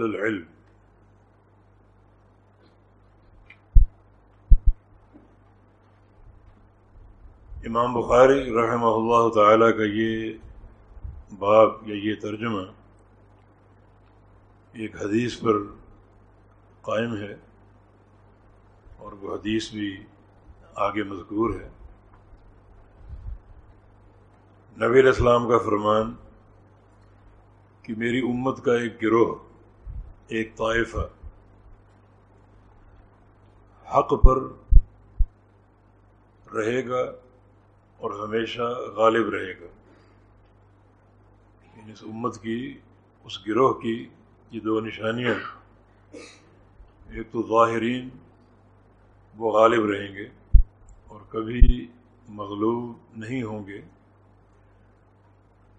العلم. امام بخاری رحمہ اللہ تعالیٰ کا یہ باب یا یہ ترجمہ ایک حدیث پر قائم ہے اور وہ حدیث بھی آگے مذکور ہے۔ نبی علیہ السلام کا فرمان کہ میری امت کا ایک گروہ ایک طائفہ حق پر رہے گا اور ہمیشہ غالب رہے گا۔ یعنی اس امت کی، اس گروہ کی یہ دو نشانیاں ایک تو ظاہرین، وہ غالب رہیں گے اور کبھی مغلوب نہیں ہوں گے۔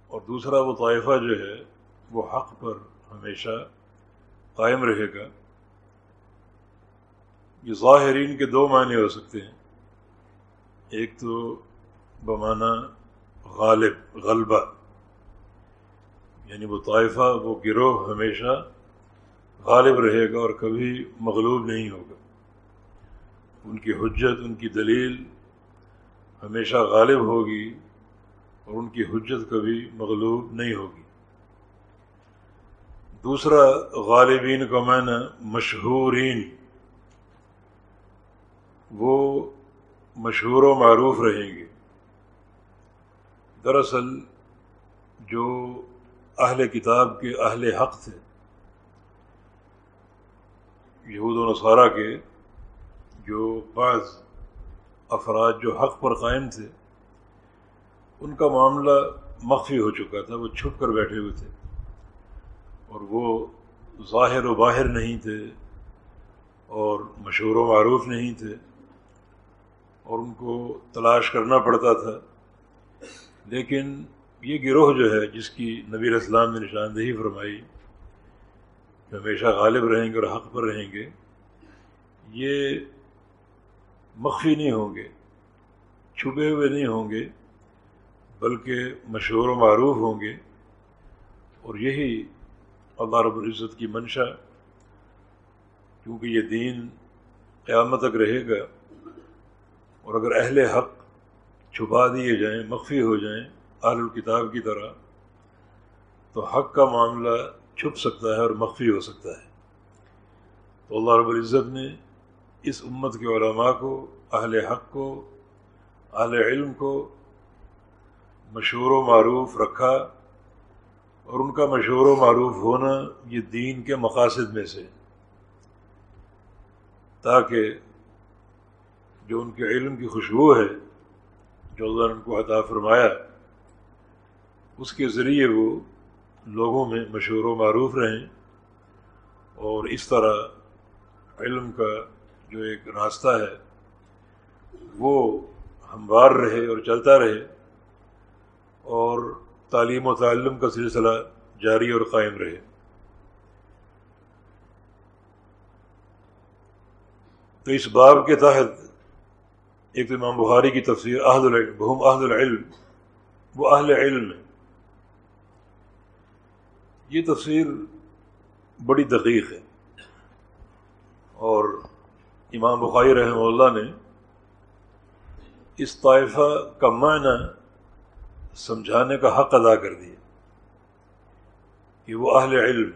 اور دوسرا وہ طائفہ جو ہے، وہ حق پر ہمیشہ قائم رہے گا، یہ ظاہرین کے دو معنی ہو سکتے ہیں۔ ایک تو بمانہ غالب، غلبہ یعنی وہ طائفہ، وہ گروہ ہمیشہ غالب رہے گا اور کبھی مغلوب نہیں ہوگا۔ ان کی حجت، ان کی دلیل ہمیشہ غالب ہوگی اور ان کی حجت کبھی مغلوب نہیں ہوگی۔ دوسرا غالبین کا معنی مشہورین۔ وہ مشہور و معروف رہیں گے۔ دراصل جو اہل کتاب کے اہل حق تھے، یہود و نصارہ کے جو بعض افراد جو حق پر قائم تھے، ان کا معاملہ مخفی ہو چکا تھا، وہ چھپ کر بیٹھے ہوئے تھے۔ اور وہ ظاہر و باہر نہیں تھے اور مشہور و معروف نہیں تھے اور ان کو تلاش کرنا پڑتا تھا۔ لیکن یہ گروہ جو ہے، جس کی نبی اسلام نے نشاندہی فرمائی، کہ ہمیشہ غالب رہیں گے اور حق پر رہیں گے، یہ مخفی نہیں ہوں گے، چھپے ہوئے نہیں ہوں گے، بلکہ مشہور و معروف ہوں گے۔ اور یہی اللہ رب العزت کی منشا، کیونکہ یہ دین قیامت تک رہے گا، اور اگر اہل حق چھپا دیے جائیں، مخفی ہو جائیں اہل الکتاب کی طرح، تو حق کا معاملہ چھپ سکتا ہے اور مخفی ہو سکتا ہے۔ تو اللہ رب العزت نے اس امت کے علماء کو، اہل حق کو، اہل علم کو مشہور و معروف رکھا۔ اور ان کا مشہور و معروف ہونا یہ دین کے مقاصد میں سے تاکہ جو ان کے علم کی خوشبو ہے، جو اللہ نے ان کو عطا فرمایا، اس کے ذریعے وہ لوگوں میں مشہور و معروف رہیں اور اس طرح علم کا جو ایک راستہ ہے، وہ ہموار رہے اور چلتا رہے اور تعلیم و تعلم کا سلسلہ جاری اور قائم رہے۔ تو اس باب کے تحت ایک تو امام بخاری کی تفسیر اہل العلم، بہم اہل العلم، وہ اہل علم ہے یہ تفسیر بڑی دقیق ہے۔ اور امام بخاری رحمہ اللہ نے اس طائفہ کا معنی سمجھانے کا حق ادا کر دیا۔ کہ وہ اہل علم۔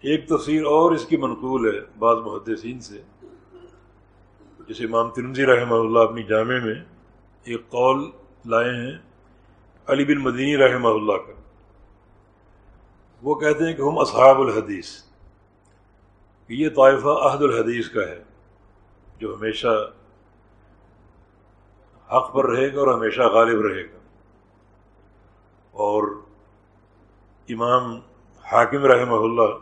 ایک تصویر اور اس کی منقول ہے بعض محدثین سے۔ جسے امام ترمزی رحمہ اللہ اپنی جامع میں ایک قول لائے ہیں، علی بن مدینی رحمہ اللہ کا۔ وہ کہتے ہیں کہ ہم اصحاب الحدیث۔ یہ طائفہ عہد الحدیث کا ہے، جو ہمیشہ حق پر رہے گا اور ہمیشہ غالب رہے گا۔ اور امام حاکم رحمہ اللہ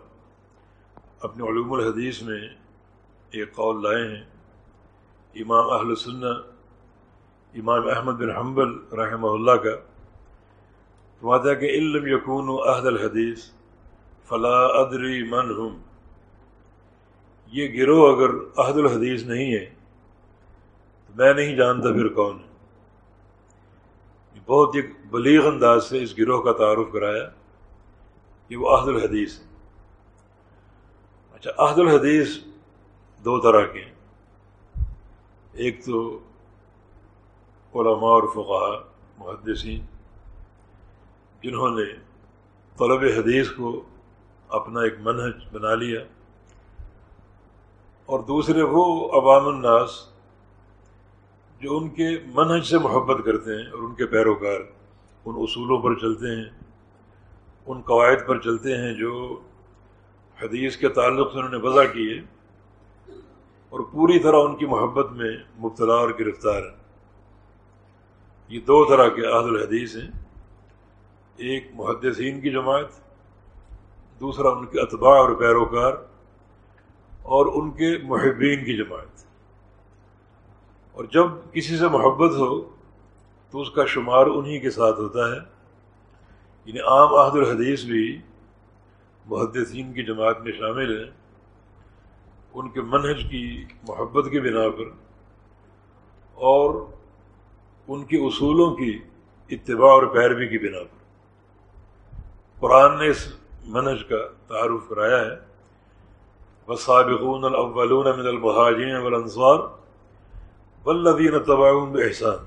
اپنے علوم الحدیث میں ایک قول لائے ہیں۔ امام اہل سنہ، امام احمد بن حنبل رحمہ اللہ کا فرماتا کہ علم یقون و عہد الحدیث فلاں ادری من ہم۔ یہ گروہ اگر عہد الحدیث نہیں ہے میں نہیں جانتا پھر کون ہے۔ بہت ایک بلیغ انداز سے اس گروہ کا تعارف کرایا یہ وہ عہد الحدیث ہے اچھا عہد الحدیث دو طرح کے ہیں۔ ایک تو علماء اور فقہ محدثین، جنہوں نے طلب حدیث کو اپنا ایک منحج بنا لیا۔ اور دوسرے وہ عوام الناس جو ان کے منحج سے محبت کرتے ہیں اور ان کے پیروکار ان اصولوں پر چلتے ہیں، ان قواعد پر چلتے ہیں جو حدیث کے تعلق سے انہوں نے وضع کیے اور پوری طرح ان کی محبت میں مبتلا اور گرفتار ہیں۔ یہ دو طرح کے عہد الحدیث ہیں، ایک محدثین کی جماعت، دوسرا ان کے اتباع اور پیروکار اور ان کے محبین کی جماعت۔ اور جب کسی سے محبت ہو تو اس کا شمار انہی کے ساتھ ہوتا ہے۔ یعنی عام عہد الحدیث بھی محدثین کی جماعت میں شامل ہیں۔ ان کے منہج کی محبت کی بنا پر اور ان کے اصولوں کی اتباع اور پیروی کی بنا پر۔ قرآن نے اس منج کا تعارف کرایا ہے۔ وصابقون الاولون من المہاجرین والانصار والذین تبعون بإحسان۔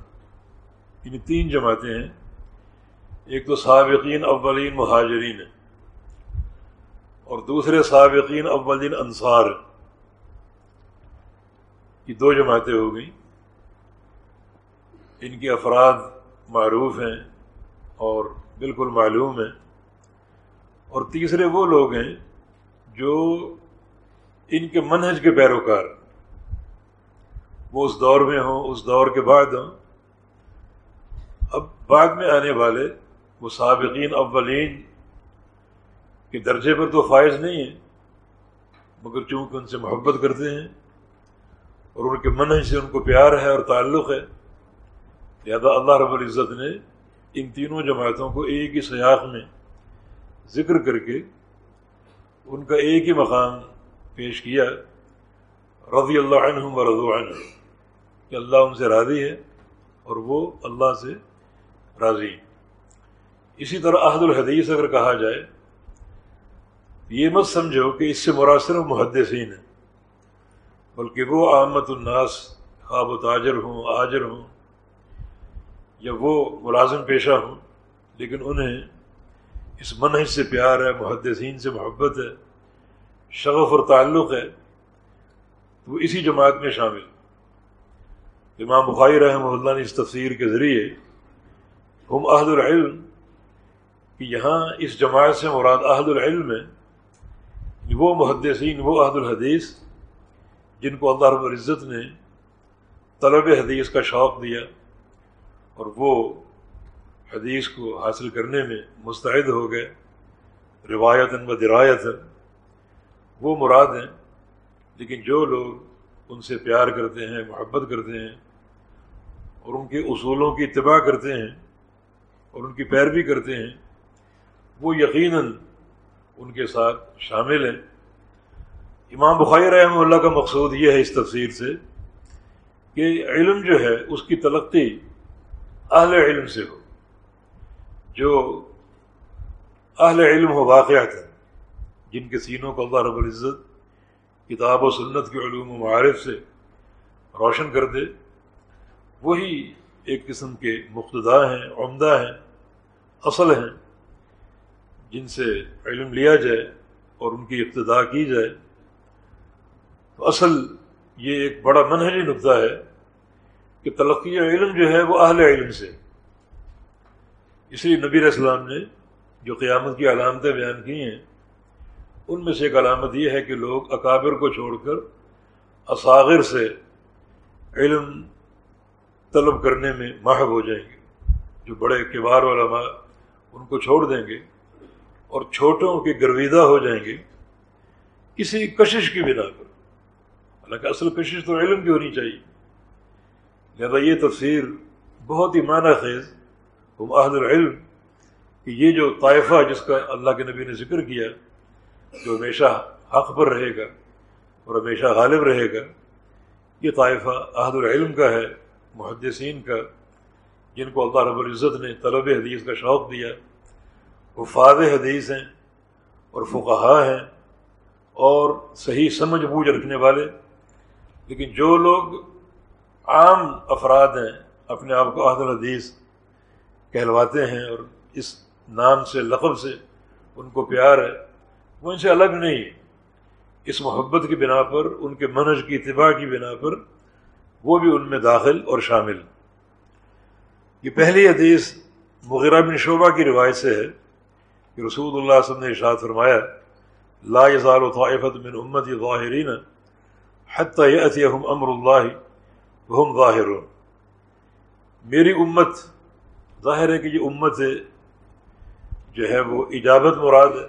یعنی تین جماعتیں ہیں۔ ایک تو سابقین اولین مہاجرین ہیں۔ اور دوسرے سابقین اولین انصار یہ دو جماعتیں ہو گئیں۔ ان کے افراد معروف ہیں اور بالکل معلوم ہیں۔ اور تیسرے وہ لوگ ہیں جو ان کے منہج کے پیروکار وہ اس دور میں ہوں، اس دور کے بعد ہوں۔ اب بعد میں آنے والے وہ سابقین اولین کے درجے پر تو فائز نہیں ہیں، مگر چونکہ ان سے محبت کرتے ہیں اور ان کے منہج سے ان کو پیار ہے اور تعلق ہے، لہٰذا اللہ رب العزت نے ان تینوں جماعتوں کو ایک ہی سیاق میں ذکر کر کے ان کا ایک ہی مقام پیش کیا، رضی اللہ عنہ و رضو عنہ کہ اللہ ان سے راضی ہے اور وہ اللہ سے راضی اسی طرح عہد الحدیث اگر کہا جائے، یہ مت سمجھو کہ اس سے مراسر محدثین ہیں، بلکہ وہ آمد الناس، خواب و تاجر ہوں، آجر ہوں، یا وہ ملازم پیشہ ہوں، لیکن انہیں اس منحص سے پیار ہے، محدثین سے محبت ہے، شغف اور تعلق ہے، تو وہ اسی جماعت میں شامل امام بخاری رحمہ اللہ نے اس تفسیر کے ذریعے ہم عہد العلم کہ یہاں اس جماعت سے مراد عہد العلم ہے وہ محدثین، وہ عہد الحدیث جن کو اللہ رب العزت نے طلب حدیث کا شوق دیا اور وہ حدیث کو حاصل کرنے میں مستعد ہو گئے روایت و درایت وہ مراد ہیں، لیکن جو لوگ ان سے پیار کرتے ہیں، محبت کرتے ہیں اور ان کے اصولوں کی اتباع کرتے ہیں اور ان کی پیروی کرتے ہیں، وہ یقیناً ان کے ساتھ شامل ہیں۔ امام بخاری رحمہ اللہ کا مقصود یہ ہے اس تفسیر سے کہ علم جو ہے، اس کی تلقی اہل علم سے ہو۔ جو اہل علم ہو، واقعات جن کے سینوں کو اللہ رب العزت کتاب و سنت کے علوم و معارف سے روشن کر دے۔ وہی ایک قسم کے مقتدا ہیں، عمدہ ہیں، اصل ہیں، جن سے علم لیا جائے اور ان کی ابتدا کی جائے۔ تو اصل یہ ایک بڑا منہجی نقطہ ہے کہ تلقی علم جو ہے وہ اہل علم سے۔ اس لیے نبی علیہ السلام نے جو قیامت کی علامتیں بیان کی ہیں، ان میں سے ایک علامت یہ ہے کہ لوگ اکابر کو چھوڑ کر اصاغر سے علم طلب کرنے میں محب ہو جائیں گے۔ جو بڑے کبار علماء ان کو چھوڑ دیں گے اور چھوٹوں کے گرویدہ ہو جائیں گے، کسی کشش کی بنا پر۔ حالانکہ اصل کشش تو علم کی ہونی چاہیے۔ لہذا یہ تفسیر بہت ہی معنی خیز، ہم عہد العلم، کہ یہ جو طائفہ جس کا اللہ کے نبی نے ذکر کیا، جو ہمیشہ حق پر رہے گا اور ہمیشہ غالب رہے گا، یہ طائفہ عہد العلم کا ہے۔ محدثین کا، جن کو اللہ رب العزت نے طلب حدیث کا شوق دیا، وہ حدیث ہیں اور فقہا ہیں اور صحیح سمجھ بوجھ رکھنے والے۔ لیکن جو لوگ عام افراد ہیں، اپنے آپ کو عہد الحدیث کہلواتے ہیں اور اس نام سے، لقب سے ان کو پیار ہے، وہ ان سے الگ نہیں۔ اس محبت کی بنا پر، ان کے منج کی اتباع کی بنا پر وہ بھی ان میں داخل اور شامل یہ پہلی حدیث مغیرہ بن شعبہ کی روایت سے ہے کہ رسول اللہ وسلم نے ارشاد فرمایا، لا يزال طائفت من امت ظاہرین حتی یأتیہم امر اللہ وہم ظاہرون۔ میری امت، ظاہر ہے کہ یہ امت ہے جو ہے وہ اجابت مراد ہے۔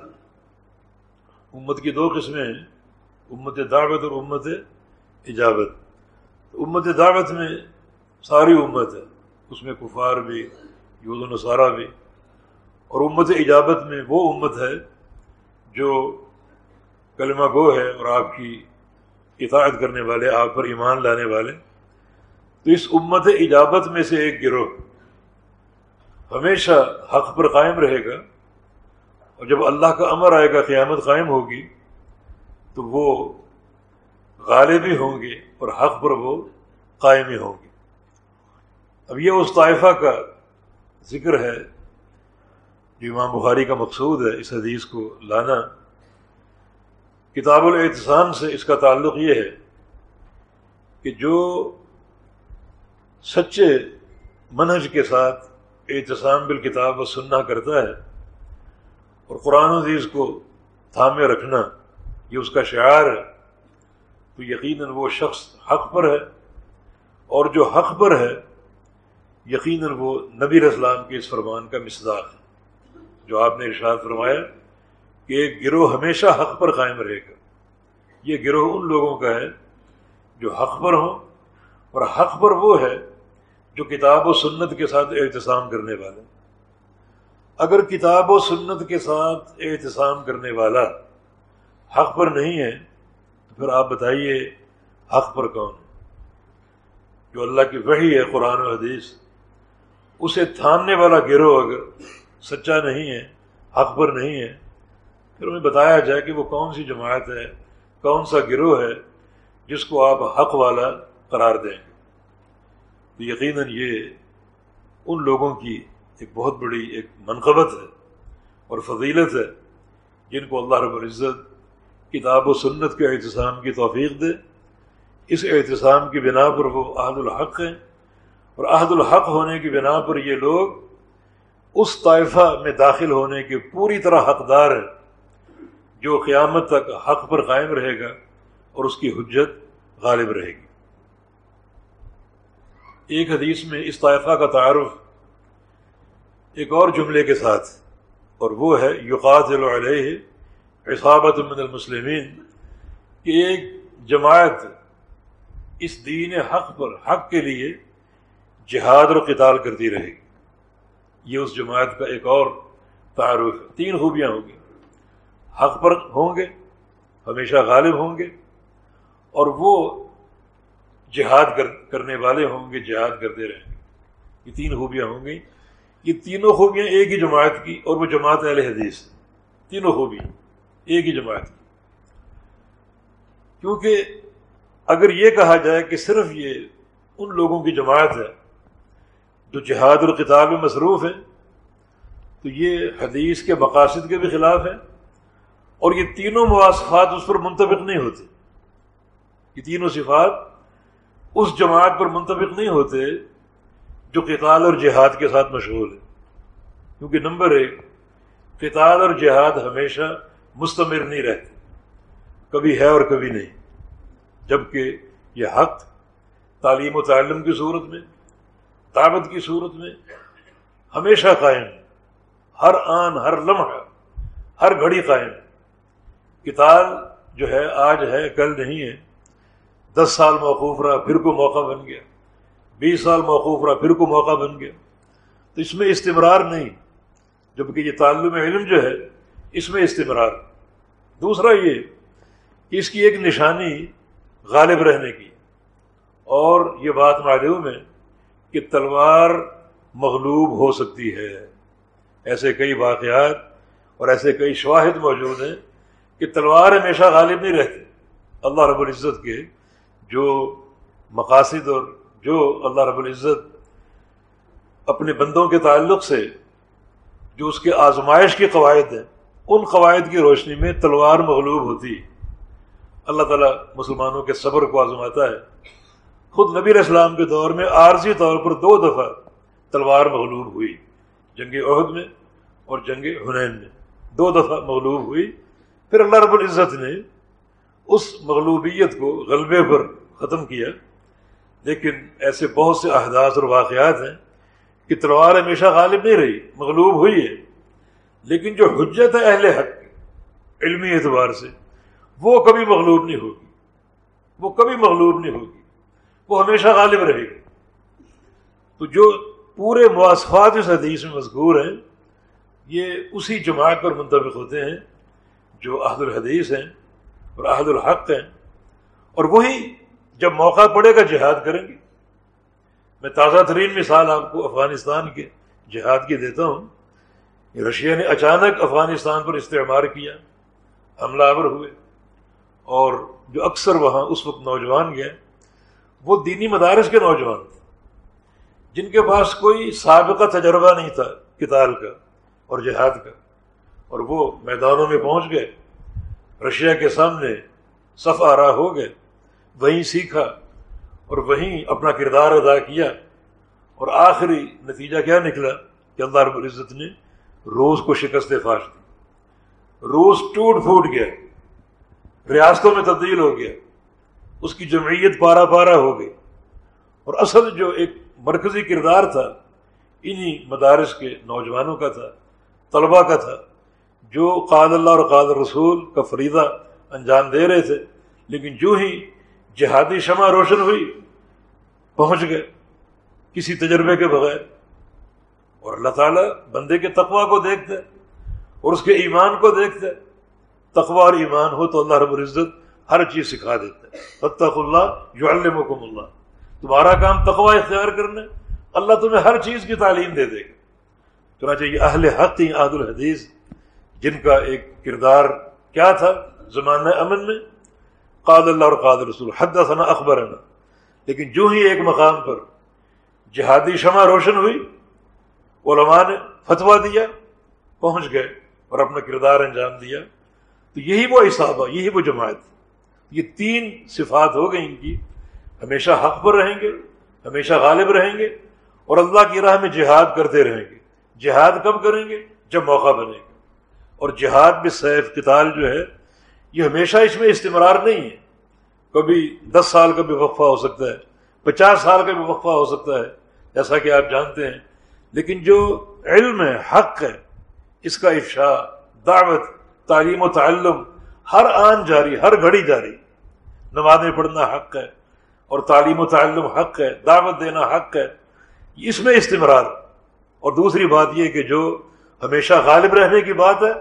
امت کی دو قسمیں ہیں، امت دعوت اور امت اجابت۔ امت دعوت میں ساری امت ہے، اس میں کفار بھی یود و نصارہ بھی۔ اور امت اجابت میں وہ امت ہے جو کلمہ گو ہے اور آپ کی اطاعت کرنے والے، آپ پر ایمان لانے والے۔ تو اس امت اجابت میں سے ایک گروہ ہمیشہ حق پر قائم رہے گا۔ اور جب اللہ کا امر آئے گا، قیامت قائم ہوگی، تو وہ غالب بھی ہوں گے اور حق پر وہ قائم ہی ہوں گے۔ اب یہ اس طائفہ کا ذکر ہے جو امام بخاری کا مقصود ہے۔ اس حدیث کو لانا۔ کتاب الاعتصام سے اس کا تعلق یہ ہے کہ جو سچے منہج کے ساتھ اعتصام بالکتاب و سننا کرتا ہے اور قرآن عزیز کو تھامے رکھنا، یہ اس کا شعار ہے۔ تو یقیناً وہ شخص حق پر ہے اور جو حق پر ہے، یقیناً وہ نبی اسلام کے اس فرمان کا مصداق ہے۔ جو آپ نے ارشاد فرمایا کہ ایک گروہ ہمیشہ حق پر قائم رہے گا۔ یہ گروہ ان لوگوں کا ہے جو حق پر ہوں اور حق پر وہ ہے جو کتاب و سنت کے ساتھ احتسام کرنے والے اگر کتاب و سنت کے ساتھ احتسام کرنے والا حق پر نہیں ہے پھر آپ بتائیے حق پر کون ہے؟ جو اللہ کی وحی ہے، قرآن و حدیث، اسے تھامنے والا گروہ اگر سچا نہیں ہے، حق پر نہیں ہے، پھر انہیں بتایا جائے کہ وہ کون سی جماعت ہے، کون سا گروہ ہے جس کو آپ حق والا قرار دیں گے۔ تو یقیناً یہ ان لوگوں کی ایک بہت بڑی ایک منقبت ہے اور فضیلت ہے جن کو اللہ رب العزت کتاب و سنت کے احتسام کی توفیق دے۔ اس احتسام کی بنا پر وہ عہد الحق ہیں۔ اور عہد الحق ہونے کی بنا پر یہ لوگ اس طائفہ میں داخل ہونے کے پوری طرح حقدار ہیں، جو قیامت تک حق پر قائم رہے گا اور اس کی حجت غالب رہے گی۔ ایک حدیث میں اس طائفہ کا تعارف ایک اور جملے کے ساتھ، اور وہ ہے یقات علیہ عصابت من المسلمین کہ ایک جماعت اس دین حق پر، حق کے لیے جہاد اور قتال کرتی رہے گی۔ یہ اس جماعت کا ایک اور تعارف ہے۔ تین خوبیاں ہوں گی۔ حق پر ہوں گے، ہمیشہ غالب ہوں گے، اور وہ جہاد کرنے والے ہوں گے، جہاد کرتے رہیں گے۔ یہ تین خوبیاں ہوں گی۔ یہ تینوں خوبیاں ایک ہی جماعت کی اور وہ جماعت اہل حدیث۔ تینوں خوبیاں۔ ایک ہی جماعت کی۔ کیونکہ اگر یہ کہا جائے کہ صرف یہ ان لوگوں کی جماعت ہے جو جہاد اور کتاب میں مصروف ہے تو یہ حدیث کے مقاصد کے بھی خلاف ہے اور یہ تینوں مواصفات اس پر منتبق نہیں ہوتے۔ یہ تینوں صفات اس جماعت پر منتبق نہیں ہوتے جو قتال اور جہاد کے ساتھ مشغول ہے کیونکہ نمبر ایک، قتال اور جہاد ہمیشہ مستمر نہیں رہتے۔ کبھی ہے اور کبھی نہیں۔ جبکہ یہ حق تعلیم و تعلم کی صورت میں، دعوت کی صورت میں ہمیشہ قائم ہر آن، ہر لمحہ، ہر گھڑی قائم کتاب جو ہے، آج ہے، کل نہیں ہے۔ دس سال موقوف رہا، پھر کو موقع بن گیا۔ بیس سال موقوف رہا، پھر کو موقع بن گیا۔ تو اس میں استمرار نہیں، جبکہ یہ تعلم علم جو ہے اس میں استمرار۔ دوسرا یہ کہ اس کی ایک نشانی غالب رہنے کی۔ اور یہ بات معلوم ہے کہ تلوار مغلوب ہو سکتی ہے۔ ایسے کئی واقعات اور ایسے کئی شواہد موجود ہیں کہ تلوار ہمیشہ غالب نہیں رہتی۔ اللہ رب العزت کے جو مقاصد اور جو اللہ رب العزت اپنے بندوں کے تعلق سے جو اس کے آزمائش کے قواعد ہیں ان قواعد کی روشنی میں تلوار مغلوب ہوتی۔ اللہ تعالیٰ مسلمانوں کے صبر کو آزماتا ہے۔ خود نبی اسلام کے دور میں عارضی طور پر دو دفعہ تلوار مغلوب ہوئی، جنگ عہد میں اور جنگ حنین میں۔ دو دفعہ مغلوب ہوئی۔ پھر اللہ رب العزت نے اس مغلوبیت کو غلبے پر ختم کیا۔ لیکن ایسے بہت سے احداث اور واقعات ہیں کہ تلوار ہمیشہ غالب نہیں رہی، مغلوب ہوئی ہے۔ لیکن جو حجت ہے اہل حق کی، علمی اعتبار سے، وہ کبھی مغلوب نہیں ہوگی۔ وہ کبھی مغلوب نہیں ہوگی۔ وہ ہمیشہ غالب رہے گی۔ تو جو پورے مواصفات اس حدیث میں مذکور ہیں، یہ اسی جماعت پر منتفق ہوتے ہیں جو عہد الحدیث ہیں اور عہد الحق ہیں۔ اور وہی جب موقع پڑے گا جہاد کریں گے۔ میں تازہ ترین مثال آپ کو افغانستان کے جہاد کی دیتا ہوں۔ رشیا نے اچانک افغانستان پر استعمار کیا، حملہ آور ہوئے، اور جو اکثر وہاں اس وقت نوجوان گئے، وہ دینی مدارس کے نوجوان تھے، جن کے پاس کوئی سابقہ تجربہ نہیں تھا کتاب کا اور جہاد کا، اور وہ میدانوں میں پہنچ گئے، رشیا کے سامنے صف آرا ہو گئے، وہیں سیکھا، اور وہیں اپنا کردار ادا کیا، اور آخری نتیجہ کیا نکلا کہ اللہ رب العزت نے روس کو شکست فاش دی۔ روس ٹوٹ پھوٹ گیا۔ ریاستوں میں تبدیل ہو گیا۔ اس کی جمعیت پارا پارا ہو گئی۔ اور اصل جو ایک مرکزی کردار تھا، انہی مدارس کے نوجوانوں کا تھا طلبا کا تھا، جو قاد اللہ اور قاد رسول کا فریضہ انجام دے رہے تھے، لیکن جو ہی جہادی شمع روشن ہوئی، پہنچ گئے۔ کسی تجربے کے بغیر اور اللہ تعالیٰ بندے کے تقوا کو دیکھتے اور اس کے ایمان کو دیکھتے تقوا اور ایمان ہو تو اللہ رب العزت ہر چیز سکھا دیتے فتح اللہ جو اللہ تمہارا کام تقوا اختیار کرنا اللہ تمہیں ہر چیز کی تعلیم دے دے گا۔ چنانچہ یہ اہل حق تھی عاد الحدیث، جن کا ایک کردار کیا تھا زمانہ امن میں؟ قاد اللہ اور قاد رسول حد ثنا اخبر لیکن جو ہی ایک مقام پر جہادی شمع روشن ہوئی علماء نے فتوا دیا، پہنچ گئے اور اپنا کردار انجام دیا۔ تو یہی وہ حساب یہی وہ جماعت۔ یہ تین صفات ہو گئی ان کی۔ ہمیشہ حق پر رہیں گے، ہمیشہ غالب رہیں گے اور اللہ کی راہ میں جہاد کرتے رہیں گے۔ جہاد کب کریں گے؟ جب موقع بنے گا۔ اور جہاد میں سیف قتال جو ہے، یہ ہمیشہ اس میں استمرار نہیں ہے۔ کبھی دس سال کا بھی وقفہ ہو سکتا ہے، پچاس سال کا بھی وقفہ ہو سکتا ہے۔ جیسا کہ آپ جانتے ہیں لیکن جو علم ہے، حق ہے، اس کا افشا، دعوت، تعلیم و تعلم، ہر آن جاری، ہر گھڑی جاری۔ نمازیں پڑھنا حق ہے اور تعلیم و تعلم حق ہے، دعوت دینا حق ہے، اس میں استمرار۔ اور دوسری بات یہ کہ جو ہمیشہ غالب رہنے کی بات ہے،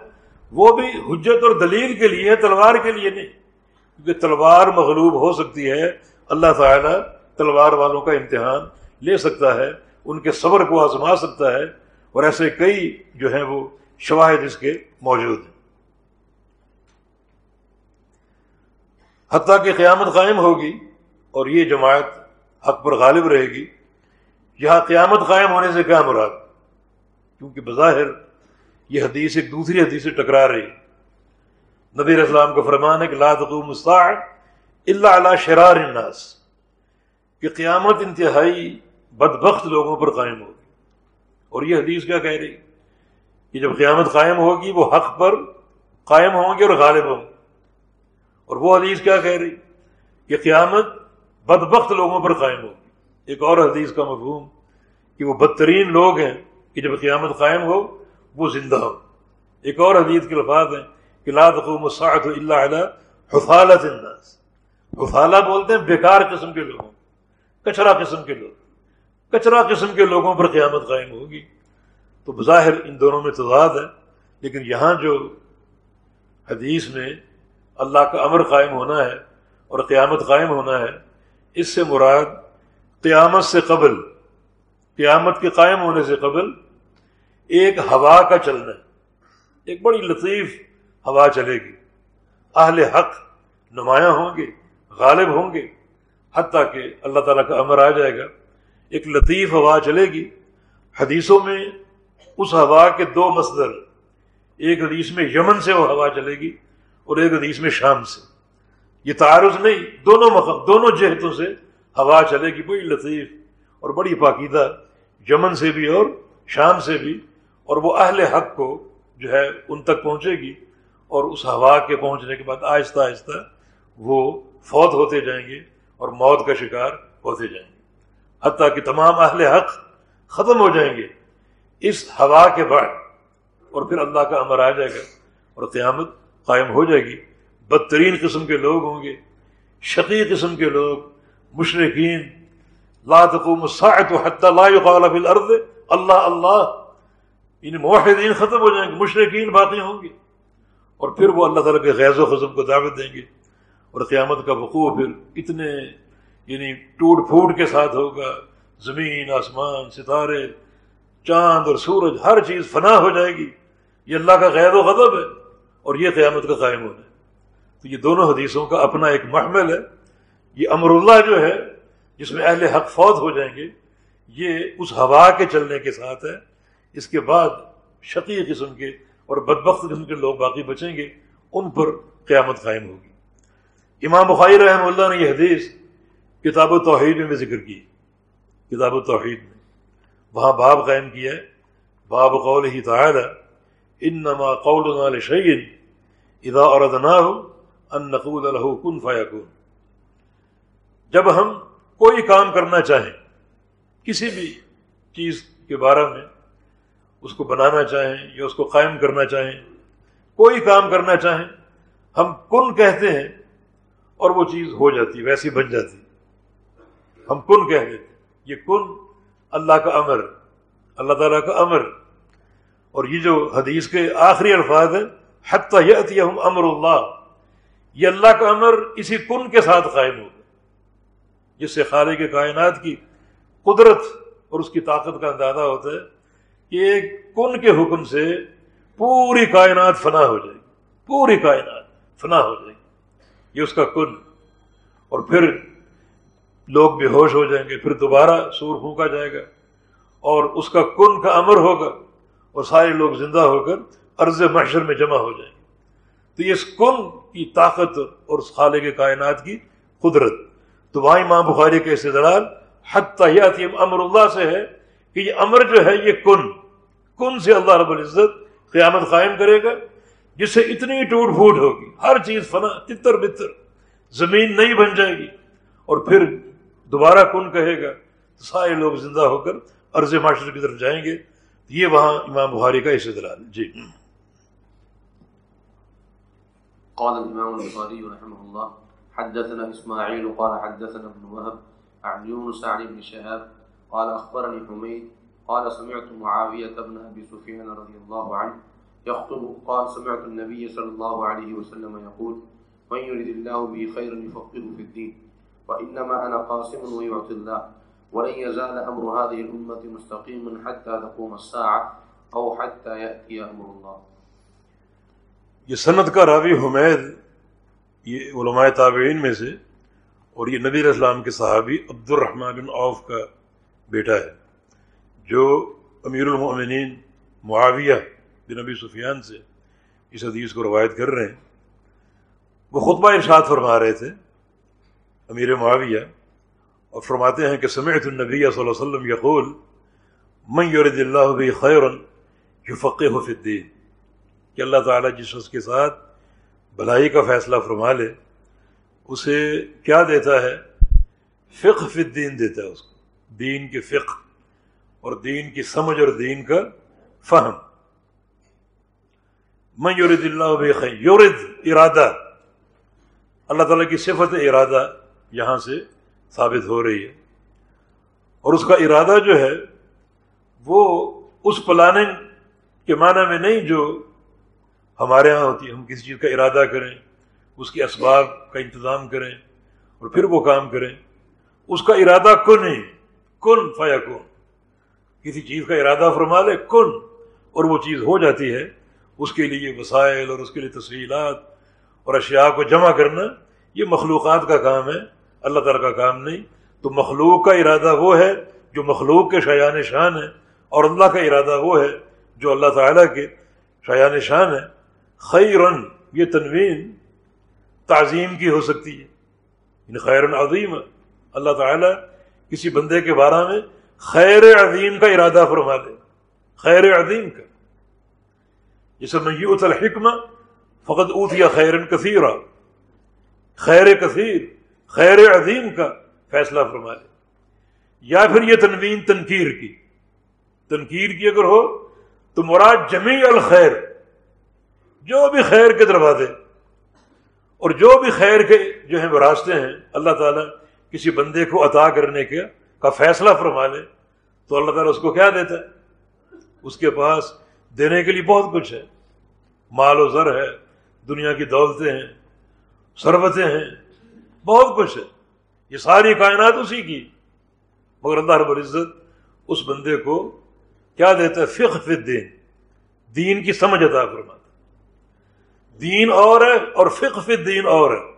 وہ بھی حجت اور دلیل کے لیے تلوار کے لیے نہیں۔ کیونکہ تلوار مغلوب ہو سکتی ہے، اللہ تعالیٰ تلوار والوں کا امتحان لے سکتا ہے۔ ان کے صبر کو آزما سکتا ہے اور ایسے کئی جو ہیں وہ شواہد اس کے موجود ہیں۔ حتیٰ کہ قیامت قائم ہوگی اور یہ جماعت حق پر غالب رہے گی، یہاں قیامت قائم ہونے سے کیا مراد؟ کیونکہ بظاہر یہ حدیث ایک دوسری حدیث سے ٹکرا رہی۔ نبی اسلام کا فرمان ہے کہ لا تقوم اللہ علی شرار الناس، کہ قیامت انتہائی بدبخت لوگوں پر قائم ہوگی۔ اور یہ حدیث کیا کہہ رہی؟ کہ جب قیامت قائم ہوگی، وہ حق پر قائم ہوں گے اور غالب ہوں گے۔ اور وہ حدیث کیا کہہ رہی؟ کہ قیامت بدبخت لوگوں پر قائم ہوگی۔ ایک اور حدیث کا مفہوم کہ وہ بدترین لوگ ہیں کہ جب قیامت قائم ہو، وہ زندہ ہو ایک اور حدیث کے لفاظ ہیں کہ لا تقوم الساعت الا علی حفالت الناس۔ حفالہ بولتے ہیں بیکار قسم کے لوگوں کچرا قسم کے لوگ کچرا قسم کے لوگوں پر قیامت قائم ہوگی۔ تو بظاہر ان دونوں میں تضاد ہے، لیکن یہاں جو حدیث میں اللہ کا امر قائم ہونا ہے اور قیامت قائم ہونا ہے، اس سے مراد قیامت سے قبل، قیامت کے قائم ہونے سے قبل ایک ہوا کا چلنا ایک بڑی لطیف ہوا چلے گی۔ اہل حق نمایاں ہوں گے، غالب ہوں گے، حتیٰ کہ اللہ تعالیٰ کا امر آ جائے گا۔ ایک لطیف ہوا چلے گی۔ حدیثوں میں اس ہوا کے دو مصدر، ایک حدیث میں یمن سے وہ ہوا چلے گی اور ایک حدیث میں شام سے۔ یہ تعارض نہیں، دونوں مقام دونوں جہتوں سے ہوا چلے گی، بڑی لطیف اور بڑی پاکیدہ یمن سے بھی اور شام سے بھی۔ اور وہ اہل حق کو جو ہے ان تک پہنچے گی اور اس ہوا کے پہنچنے کے بعد آہستہ آہستہ وہ فوت ہوتے جائیں گے اور موت کا شکار ہوتے جائیں گے۔ حتیٰ کہ تمام اہل حق ختم ہو جائیں گے اس ہوا کے بعد اور پھر اللہ کا امر آ جائے گا اور قیامت قائم ہو جائے گی۔ بدترین قسم کے لوگ ہوں گے، شقی قسم کے لوگ مشرقین لا تقوم حتى لا يقال في الارض۔ اللہ اللہ۔ یعنی موحدین ختم ہو جائیں گے مشرقین باقی ہوں گے۔ اور پھر وہ اللہ تعالیٰ کے غیظ و خزم کو دعوت دیں گے۔ اور قیامت کا وقوع پھر اتنے یعنی ٹوٹ پھوٹ کے ساتھ ہوگا، زمین، آسمان، ستارے، چاند اور سورج، ہر چیز فنا ہو جائے گی۔ یہ اللہ کا غیر و غضب ہے اور یہ قیامت کا قائم ہونا ہے۔ تو یہ دونوں حدیثوں کا اپنا ایک محمل ہے۔ یہ امر اللہ جو ہے، جس میں اہل حق فوت ہو جائیں گے، یہ اس ہوا کے چلنے کے ساتھ ہے۔ اس کے بعد شقی قسم کے اور بدبخت قسم کے لوگ باقی بچیں گے، ان پر قیامت قائم ہوگی۔ امام بخاری رحمہ اللہ نے یہ حدیث کتاب و توحید میں ذکر کی۔ کتاب و توحید میں۔ وہاں باب قائم کیا ہے۔ باب قول ہی تعالی، انما قولنا لشیء اذا اردناه ان نقول له کن فیکون۔ جب ہم کوئی کام کرنا چاہیں، کسی بھی چیز کے بارے میں اس کو بنانا چاہیں یا اس کو قائم کرنا چاہیں، کوئی کام کرنا چاہیں، ہم کن کہتے ہیں اور وہ چیز ہو جاتی، ویسی بن جاتی۔ ہم کن کہہ دیتے یہ کن؟ اللہ کا امر، اللہ تعالیٰ کا امر۔ اور یہ جو حدیث کے آخری الفاظ ہیں، حتیٰ ہم امر اللہ۔ یہ اللہ کا امر اسی کن کے ساتھ قائم ہوگا جس سے خالق کے کائنات کی قدرت اور اس کی طاقت کا اندازہ ہوتا ہے کہ ایک کن کے حکم سے پوری کائنات فنا ہو جائے گی۔ پوری کائنات فنا ہو جائے گی۔ یہ اس کا کن۔ اور پھر لوگ بے ہوش ہو جائیں گے، پھر دوبارہ سور پھونکا جائے گا اور اس کا کن کا امر ہوگا اور سارے لوگ زندہ ہو کر عرض محشر میں جمع ہو جائیں گے۔ تو یہ اس کن کی طاقت اور اس خالے کے کائنات کی قدرت۔ تو وہاں امام بخاری کے استدلال حق تحیات امر اللہ سے ہے کہ یہ امر جو ہے، یہ کن کن سے اللہ رب العزت قیامت قائم کرے گا، جس سے اتنی ٹوٹ پھوٹ ہوگی۔ ہر چیز فنا، تتر بتر، زمین نہیں بن جائے گی۔ اور پھر دوبارہ کن کہے گا؟ تو سارے لوگ زندہ ہو کر عرض معاشرے کی طرف جائیں گے۔ یہ وہاں امام بخاری کا استدلال جی۔ قال الإمام البخاري رحمه الله حدثنا إسماعيل قال حدثنا ابن وهب، عن يونس عن ابن شهاب، قال أخبرني حميد قال سمعت معاوية بن أبي سفيان رضي الله عنه يخطب قال سمعت النبي صلى الله عليه وسلم يقول من يريد الله به خيرا يفقهه في الدين وإنما أنا قاسم ويعطي الله. ولن يزال أمر هذه الأمة مستقيما حتى تقوم الساعة أو حتى يأتي أمر الله. یہ سند کا راوی حمید، یہ علماء تابعین میں سے اور یہ نبی اسلام کے صحابی عبد الرحمٰن بن عوف کا بیٹا ہے، جو امیر المؤمنین معاویہ بن نبی سفیان سے اس حدیث کو روایت کر رہے ہیں۔ وہ خطبہ ارشاد فرما رہے تھے۔ امیر معاویہ، اور فرماتے ہیں کہ سمعت النبی صلی اللہ علیہ وسلم یقول، من یرد اللہ بھی خیر یفقہ فی الدین. کہ اللہ تعالیٰ جس اس کے ساتھ بھلائی کا فیصلہ فرما لے، اسے کیا دیتا ہے؟ فقہ فی الدین دیتا ہے اس کو، دین کی فقہ، اور دین کی سمجھ اور دین کا فہم۔ من یورد اللہ بھی خیر یورد ارادہ۔ اللہ تعالیٰ کی صفت ارادہ۔ یہاں سے ثابت ہو رہی ہے۔ اور اس کا ارادہ جو ہے، وہ اس پلاننگ کے معنی میں نہیں جو ہمارے ہاں ہوتی ہے۔ ہم کسی چیز کا ارادہ کریں، اس کے اسباب کا انتظام کریں اور پھر وہ کام کریں۔ اس کا ارادہ کن ہی کن فیا کن؟ کسی چیز کا ارادہ فرما لے، کن؟ اور وہ چیز ہو جاتی ہے۔ اس کے لیے وسائل اور اس کے لیے تسہیلات اور اشیاء کو جمع کرنا، یہ مخلوقات کا کام ہے۔ اللہ تعالیٰ کا کام نہیں، تو مخلوق کا ارادہ وہ ہے جو مخلوق کے شایان شان ہے، اور اللہ کا ارادہ وہ ہے جو اللہ تعالیٰ کے شایان شان ہے۔ خیرن، یہ تنوین تعظیم کی ہو سکتی ہے۔ یعنی خیر عظیم، اللہ تعالیٰ کسی بندے کے بارے میں خیر عظیم کا ارادہ فرما لے خیر عظیم کا۔ جسے میں یہ اتل فقط اوت یا خیرن کثیر خیر کثیر۔ خیر عظیم کا فیصلہ فرما لے یا پھر یہ تنوین تنقیر کی۔ تنقیر کی اگر ہو تو مراد جمی الخیر، جو بھی خیر کے دروازے۔ اور جو بھی خیر کے جو ہیں وہ راستے ہیں، اللہ تعالیٰ کسی بندے کو عطا کرنے کے کا فیصلہ فرما لے تو اللہ تعالیٰ اس کو کیا دیتا ہے؟ اس کے پاس دینے کے لیے بہت کچھ ہے۔ مال و زر ہے، دنیا کی دولتیں ہیں سربتیں ہیں۔ بہت کچھ ہے یہ ساری کائنات اسی کی۔ مگر اللہ رب العزت اس بندے کو کیا دیتا ہے؟ فقہ فی الدین۔ دین کی سمجھ عطا فرماتا دین اور ہے اور فقہ فی الدین اور ہے۔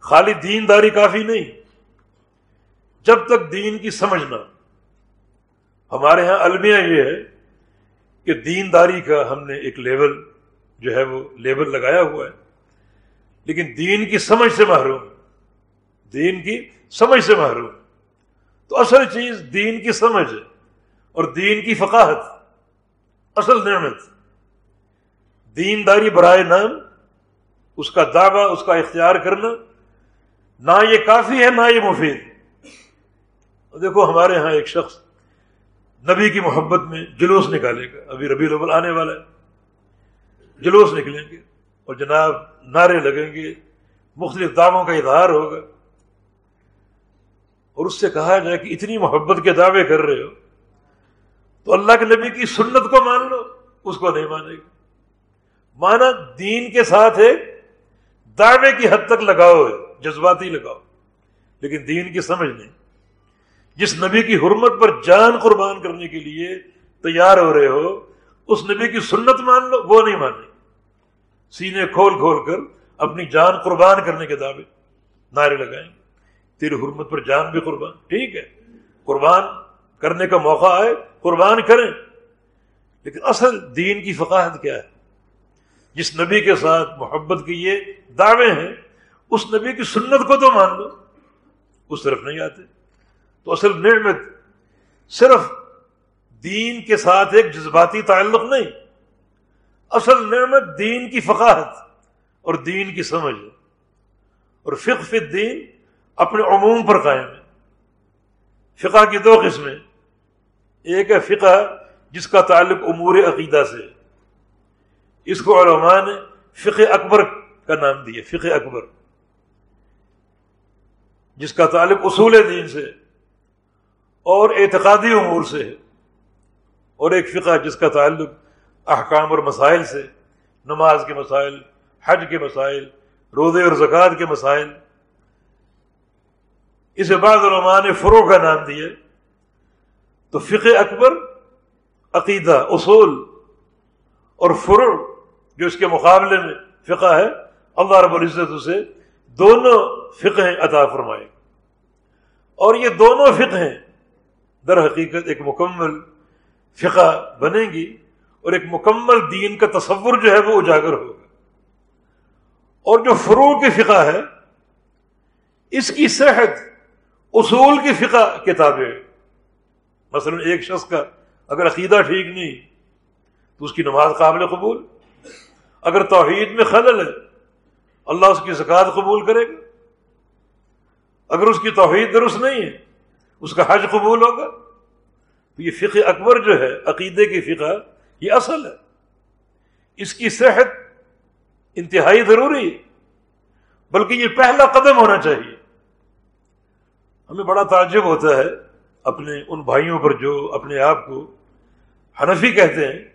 خالی دین داری کافی نہیں۔ جب تک دین کی سمجھنا ہمارے ہاں المیہ یہ ہے کہ دین داری کا ہم نے ایک لیول جو ہے وہ لیبل لگایا ہوا ہے۔ لیکن دین کی سمجھ سے محروم۔ دین کی سمجھ سے محروم۔ تو اصل چیز دین کی سمجھ ہے اور دین کی فقاہت۔ اصل نعمت۔ دینداری برائے نام، اس کا دعویٰ، اس کا اختیار کرنا نہ یہ کافی ہے، نہ یہ مفید۔ دیکھو، ہمارے ہاں ایک شخص نبی کی محبت میں جلوس نکالے گا۔ ابھی ربی الاول آنے والا ہے۔ جلوس نکلیں گے۔ اور جناب نعرے لگیں گے، مختلف دعووں کا اظہار ہوگا۔ اور اس سے کہا جائے کہ اتنی محبت کے دعوے کر رہے ہو، تو اللہ کے نبی کی سنت کو مان لو، اس کو نہیں مانے گا۔ مانا دین کے ساتھ ایک دعوے کی حد تک لگاؤ ہے، جذباتی لگاؤ۔ لیکن دین کی سمجھ نہیں۔ جس نبی کی حرمت پر جان قربان کرنے کے لیے تیار ہو رہے ہو، اس نبی کی سنت مان لو، وہ نہیں مانے۔ سینے کھول کھول کر اپنی جان قربان کرنے کے دعوے نعرے لگائیں۔ تیری حرمت پر جان بھی قربان۔ ٹھیک ہے۔ قربان کرنے کا موقع آئے، قربان کریں۔ لیکن اصل دین کی فقاہت کیا ہے؟ جس نبی کے ساتھ محبت کی یہ دعوے ہیں، اس نبی کی سنت کو تو مان لو، اس طرف نہیں آتے۔ تو اصل نعمت صرف دین کے ساتھ ایک جذباتی تعلق نہیں اصل نعمت دین کی فقاہت اور دین کی سمجھ اور فقہ فی الدین اپنے عموم پر قائم ہے۔ فقہ کی دو قسمیں۔ ایک ہے فقہ جس کا تعلق امور عقیدہ سے اس کو علماء نے فقہ اکبر کا نام دیا، فقہ اکبر۔ جس کا تعلق اصول دین سے اور اعتقادی امور سے ہے۔ اور ایک فقہ جس کا تعلق احکام اور مسائل سے، نماز کے مسائل، حج کے مسائل، روزے اور زکوٰۃ کے مسائل۔ اسے بعض علماء نے فروغ کا نام دیا۔ تو فقہ اکبر، عقیدہ، اصول اور فرو جو اس کے مقابلے میں فقہ ہے، اللہ رب العزت اسے دونوں فقہ عطا فرمائے۔ اور یہ دونوں فقہ در حقیقت ایک مکمل فقہ بنے گی۔ اور ایک مکمل دین کا تصور جو ہے وہ اجاگر ہوگا۔ اور جو فروغ کی فقہ ہے، اس کی صحت، اصول کی فقہ کتابیں مثلا ایک شخص کا اگر عقیدہ ٹھیک نہیں، تو اس کی نماز قابل قبول۔ اگر توحید میں خلل ہے، اللہ اس کی زکوٰۃ قبول کرے گا۔ اگر اس کی توحید درست نہیں ہے، اس کا حج قبول ہوگا۔ تو یہ فقہ اکبر جو ہے، عقیدے کی فقہ یہ اصل ہے۔ اس کی صحت انتہائی ضروری ہے، بلکہ یہ پہلا قدم ہونا چاہیے۔ ہمیں بڑا تعجب ہوتا ہے اپنے ان بھائیوں پر جو اپنے آپ کو حنفی کہتے ہیں۔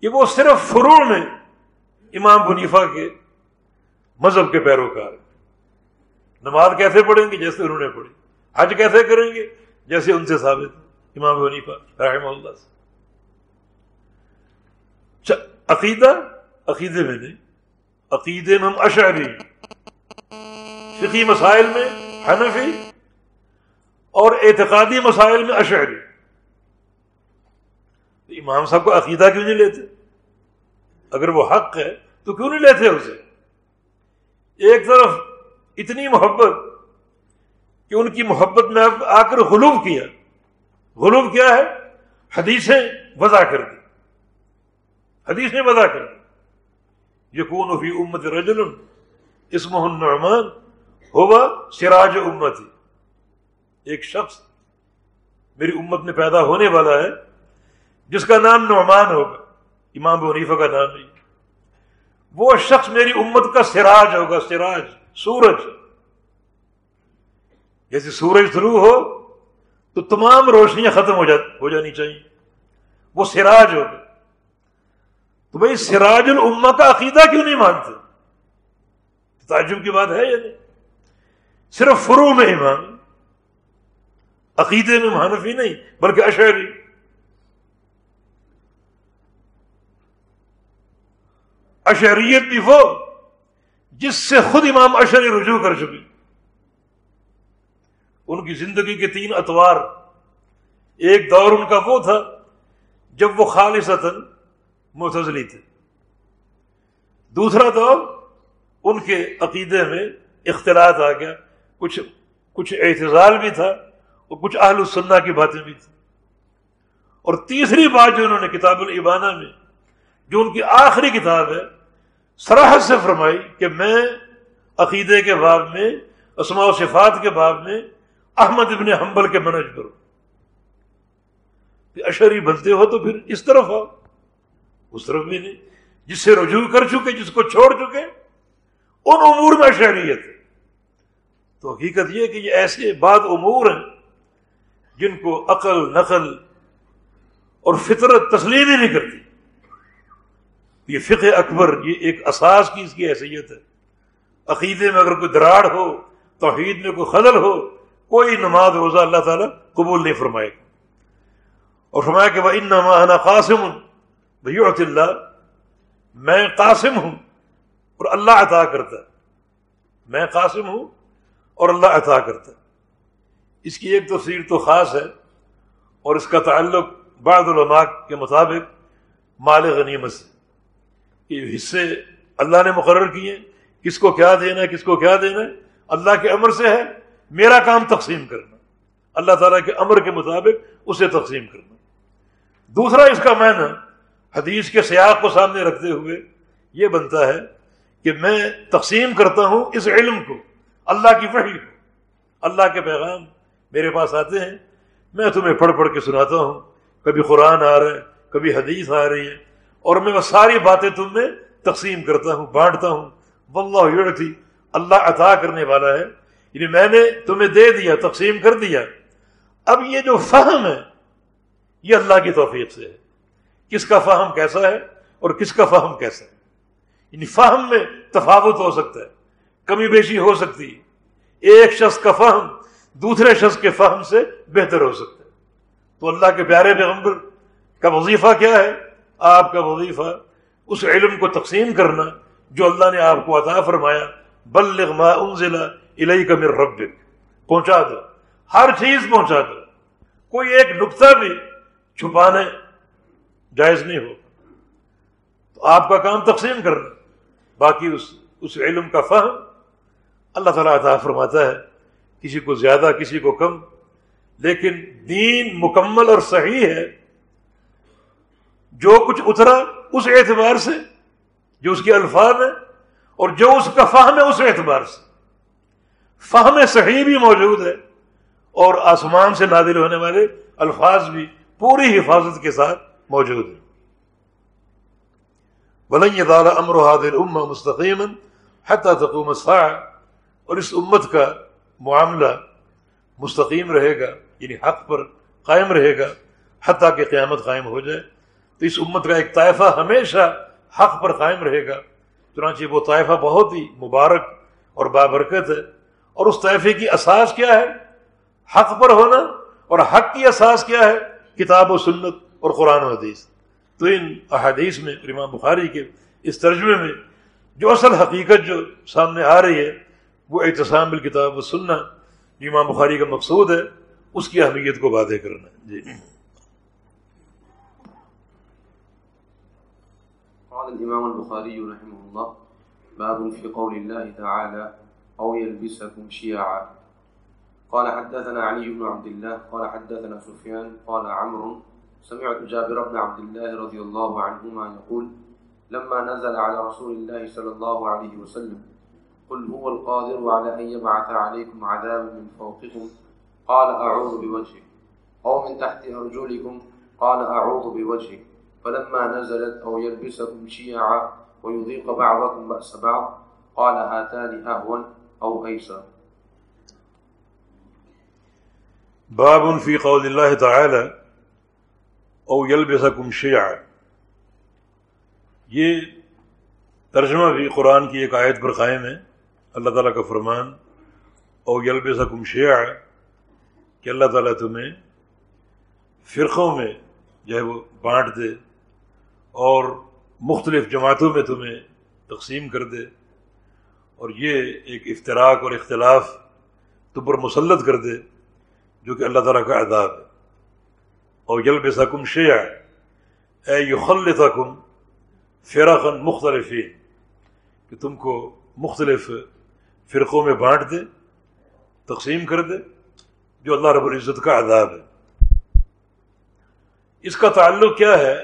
کہ وہ صرف فروع میں امام بنیفا کے مذہب کے پیروکار نماز کیسے پڑھیں گے؟ جیسے انہوں نے پڑھی۔ حج کیسے کریں گے؟ جیسے ان سے ثابت امام بنیفا رحم اللہ سے۔ عقیدہ؟ عقیدے میں نہیں. عقیدے میں ہم اشعری فقی مسائل میں حنفی اور اعتقادی مسائل میں اشعری. امام صاحب کو عقیدہ کیوں نہیں لیتے؟ اگر وہ حق ہے تو کیوں نہیں لیتے اسے؟ ایک طرف اتنی محبت کہ ان کی محبت میں آ کر غلوب کیا. غلوب کیا ہے؟ حدیثیں وضع کر دی. حدیثیں وضع کر دی۔ یقون فی امت رجل اسم النعمان، ہوا سراج امت ایک شخص میری امت میں پیدا ہونے والا ہے، جس کا نام نعمان ہوگا، امام حنیفہ کا نام نہیں۔ وہ شخص میری امت کا سراج ہوگا، سراج، سورج۔ جیسے سورج شروع ہو، تو تمام روشنیاں ختم ہو جا، ہو جانی چاہیے۔ وہ سراج ہوگا۔ تو بھائی سراج الما کا عقیدہ کیوں نہیں مانتے؟ تعجب کی بات ہے یا نہیں؟ صرف فرو میں ایمان عقیدے میں مانفی نہیں، بلکہ اشعری۔ اشریت بھی وہ جس سے خود امام اشری رجوع کر چکی۔ ان کی زندگی کے تین اتوار، ایک دور ان کا وہ تھا جب وہ خالص متضلی تھے دوسرا دور ان کے عقیدے میں اختلاط آ گیا۔ کچھ کچھ اعتزال بھی تھا اور کچھ اہل السنہ کی باتیں بھی تھیں۔ اور تیسری بات جو انہوں نے کتاب العبانہ میں، جو ان کی آخری کتاب ہے، سراحت سے فرمائی کہ میں عقیدے کے باب میں، اسماء و صفات کے باب میں احمد ابن حنبل کے منج کرو اشری بنتے ہو تو پھر اس طرف آؤ۔ اس طرف بھی نہیں، جس سے رجوع کر چکے، جس کو چھوڑ چکے، ان امور میں اشریت ہے۔ تو حقیقت یہ کہ یہ ایسے بعد امور ہیں جن کو عقل، نقل اور فطرت تسلیم ہی نہیں کرتی۔ یہ فقہ اکبر، یہ ایک اساس کی اس کی حیثیت ہے۔ عقیدے میں اگر کوئی دراڑ ہو، توحید میں کوئی خلل ہو، کوئی نماز روزہ اللہ تعالیٰ قبول نہیں فرمائے۔ گا اور فرمایا کہ وہ ان نما قاسم ہوں بھائی اللہ، میں قاسم ہوں اور اللہ عطا کرتا ہے۔ میں قاسم ہوں اور اللہ عطا کرتا ہے۔ اس کی ایک تفسیر تو خاص ہے اور اس کا تعلق بعض علماء کے مطابق مال غنیمت سے۔ کہ حصے اللہ نے مقرر کیے کس کو کیا دینا ہے، کس کو کیا دینا ہے؟ اللہ کے امر سے ہے۔ میرا کام تقسیم کرنا۔ اللہ تعالیٰ کے امر کے مطابق اسے تقسیم کرنا۔ دوسرا اس کا معنی حدیث کے سیاق کو سامنے رکھتے ہوئے یہ بنتا ہے کہ میں تقسیم کرتا ہوں اس علم کو، اللہ کی وحی کو۔ اللہ کے پیغام میرے پاس آتے ہیں، میں تمہیں پڑھ پڑھ کے سناتا ہوں۔ کبھی قرآن آ رہا ہے، کبھی حدیث آ رہی ہے۔ اور میں وہ ساری باتیں تم میں تقسیم کرتا ہوں، بانٹتا ہوں۔ واللہ یعطی، اللہ عطا کرنے والا ہے۔ یعنی میں نے تمہیں دے دیا، تقسیم کر دیا۔ اب یہ جو فہم ہے، یہ اللہ کی توفیق سے ہے۔ کس کا فہم کیسا ہے اور کس کا فہم کیسا ہے؟ یعنی فہم میں تفاوت ہو سکتا ہے، کمی بیشی ہو سکتی ہے۔ ایک شخص کا فہم دوسرے شخص کے فہم سے بہتر ہو سکتا ہے۔ تو اللہ کے پیارے پیغمبر، کا وظیفہ کیا ہے؟ آپ کا وظیفہ اس علم کو تقسیم کرنا جو اللہ نے آپ کو عطا فرمایا۔ بلغ ما انزل الیک من ربک۔ پہنچا دو، ہر چیز پہنچا دو۔ کوئی ایک نقطہ بھی چھپانے جائز نہیں ہو تو آپ کا کام تقسیم کرنا۔ باقی اس اس علم کا فہم اللہ تعالیٰ عطا فرماتا ہے، کسی کو زیادہ، کسی کو کم۔ لیکن دین مکمل اور صحیح ہے۔ جو کچھ اترا اس اعتبار سے، جو اس کے الفاظ ہیں، اور جو اس کا فہم ہے، اس اعتبار سے۔ فہم صحیح بھی موجود ہے، اور آسمان سے نادل ہونے والے الفاظ بھی پوری حفاظت کے ساتھ موجود ہیں۔ بلنگ دالا امر حادر اما مستقیم تقوم اور اس امت کا معاملہ مستقیم رہے گا یعنی حق پر قائم رہے گا، حتیٰ کہ قیامت قائم ہو جائے۔ تو اس امت کا ایک طائفہ ہمیشہ حق پر قائم رہے گا۔ چنانچہ وہ طائفہ بہت ہی مبارک اور بابرکت ہے۔ اور اس طائفے کی اساس کیا ہے؟ حق پر ہونا۔ اور حق کی اساس کیا ہے؟ کتاب و سنت۔ اور قرآن و حدیث۔ تو ان احادیث میں امام بخاری کے اس ترجمے میں جو اصل حقیقت جو سامنے آ رہی ہے، وہ احتسام بالکتاب و سننا جو امام بخاری کا مقصود ہے، اس کی اہمیت کو واضح کرنا جی۔ قال الإمام البخاري رحمه الله، باب في قول الله تعالى، أو يلبسكم شيعا. قال حدثنا علي بن عبد الله، قال حدثنا سفيان، قال عمرو سمعت جابر بن عبد الله رضي الله عنهما يقول، لما نزل على رسول الله صلى الله عليه وسلم، قل هو القادر على أن يبعث عليكم عذابا من فوقكم، قال أعوذ بوجهك أو من تحت أرجلكم، قال أعوذ بوجهك فلما نزلت أو يلبسكم شيعا ويذيق بعضكم بأس بعض، قال هاتان أهون أو أيسر. باب في قول الله تعالى او يلبسكم شيعا یہ ترجمہ بھی قرآن کی ایک آیت پر قائم ہے۔ اللہ تعالیٰ کا فرمان، او یلبسکم شیعا، کہ اللہ تعالیٰ تمہیں فرقوں میں جو ہے وہ بانٹ دے اور مختلف جماعتوں میں تمہیں تقسیم کر دے۔ اور یہ ایک افطراک اور اختلاف تم پر مسلط کر دے، جو کہ اللہ تعالیٰ کا عذاب ہے۔ اور یلب سکم شیع اے یخل کم فرقن مختلف کہ تم کو مختلف فرقوں میں بانٹ دے، تقسیم کر دے، جو اللہ رب العزت کا عذاب ہے۔ اس کا تعلق کیا ہے؟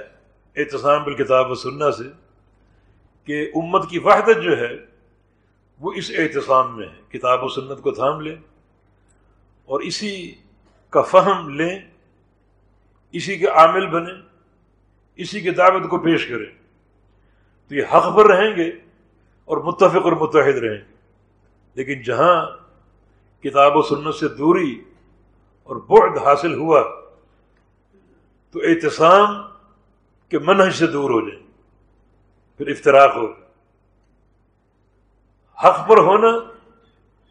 احتسام بالکتاب و سننا سے کہ امت کی وحدت جو ہے، وہ اس احتسام میں ہے۔ کتاب و سنت کو تھام لیں اور اسی کا فہم لیں اسی کے عامل بنے اسی کی دعوت کو پیش کریں۔ تو یہ حق پر رہیں گے اور متفق اور متحد رہیں گے۔ لیکن جہاں کتاب و سنت سے دوری اور بعد حاصل ہوا، تو احتسام کے منحج سے دور ہو جائیں، پھر افطراک ہو حق پر ہونا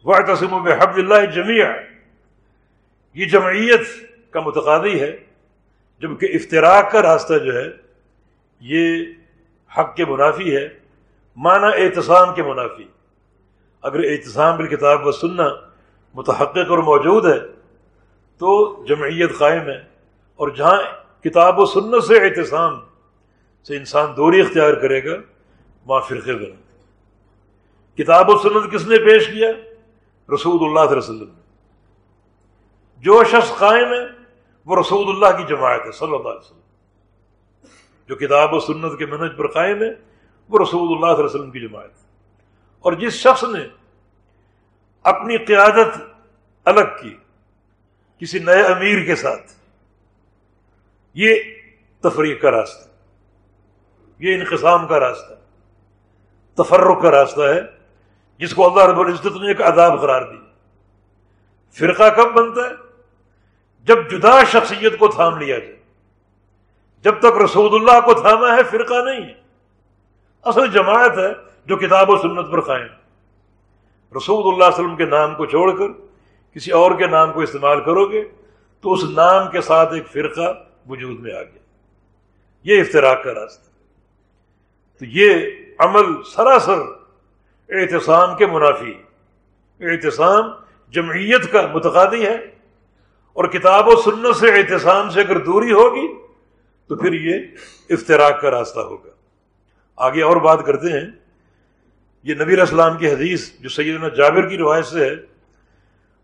وہ تسم میں حب اللہ جمعہ یہ جمعیت کا متقاضی ہے۔ جبکہ افطراک کا راستہ جو ہے، یہ حق کے منافی ہے، معنی احتسام کے منافی۔ اگر احتسام بالکتاب و سننا متحقق اور موجود ہے، تو جمعیت قائم ہے۔ اور جہاں کتاب و سنت سے احتسام سے انسان دوری اختیار کرے گا، وہاں فرقے بنے کتاب و سنت کس نے پیش کیا؟ رسول اللہ علیہ وسلم جو شخص قائم ہے وہ رسول اللہ کی جماعت ہے صلی اللہ علیہ وسلم۔ جو کتاب و سنت کے منج پر قائم ہے، وہ رسول اللہ علیہ وسلم کی جماعت ہے۔ اور جس شخص نے اپنی قیادت الگ کی، کسی نئے امیر کے ساتھ، یہ تفریح کا راستہ یہ انقسام کا راستہ تفرق کا راستہ ہے، جس کو اللہ رب العزت نے ایک عذاب قرار دی فرقہ کب بنتا ہے؟ جب جدا شخصیت کو تھام لیا جائے۔ جب تک رسول اللہ کو تھاما ہے، فرقہ نہیں ہے۔ اصل جماعت ہے جو کتاب و سنت پر قائم۔ رسول اللہ علیہ وسلم کے نام کو چھوڑ کر کسی اور کے نام کو استعمال کرو گے، تو اس نام کے ساتھ ایک فرقہ وجود میں آ گیا۔ یہ افطراک کا راستہ۔ تو یہ عمل سراسر احتسام کے منافی احتسام جمعیت کا متقادی ہے۔ اور کتاب و سنت سے احتسام سے اگر دوری ہوگی تو پھر یہ افطراک کا راستہ ہوگا۔ آگے اور بات کرتے ہیں۔ یہ نبی السلام کی حدیث جو سیدنا جابر کی روایت سے ہے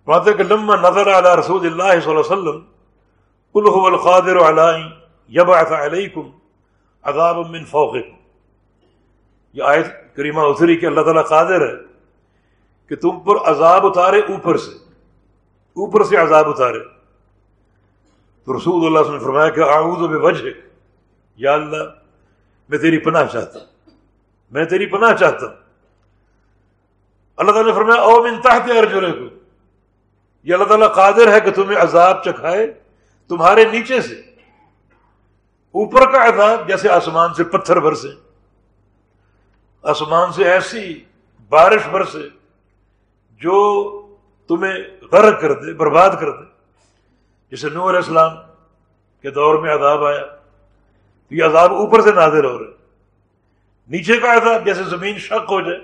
بات لما نظر علی رسول اللہ صلی اللہ علیہ وسلم الح القادر علی یبعث علیکم عذاب من فوقکم۔ یہ آیت کریمہ اتری کہ اللہ تعالیٰ قادر ہے کہ تم پر عذاب اتارے اوپر سے۔ اوپر سے عذاب اتارے۔ تو رسول اللہ نے فرمایا کہ اعوذ بوجہ یا اللہ، میں تیری پناہ چاہتا ہوں۔ میں تیری پناہ چاہتا ہوں۔ اللہ تعالیٰ نے فرمایا، او من تحت ارجلے کو یہ اللہ تعالیٰ، قادر ہے کہ تمہیں عذاب چکھائے تمہارے نیچے سے۔ اوپر کا عذاب جیسے آسمان سے پتھر برسے۔ آسمان سے ایسی بارش برسے جو تمہیں غرق کر دے، برباد کر دے۔ جسے نور علیہ السلام کے دور میں عذاب آیا، تو یہ عذاب اوپر سے نازل ہو رہے نیچے کا عذاب جیسے زمین شک ہو جائے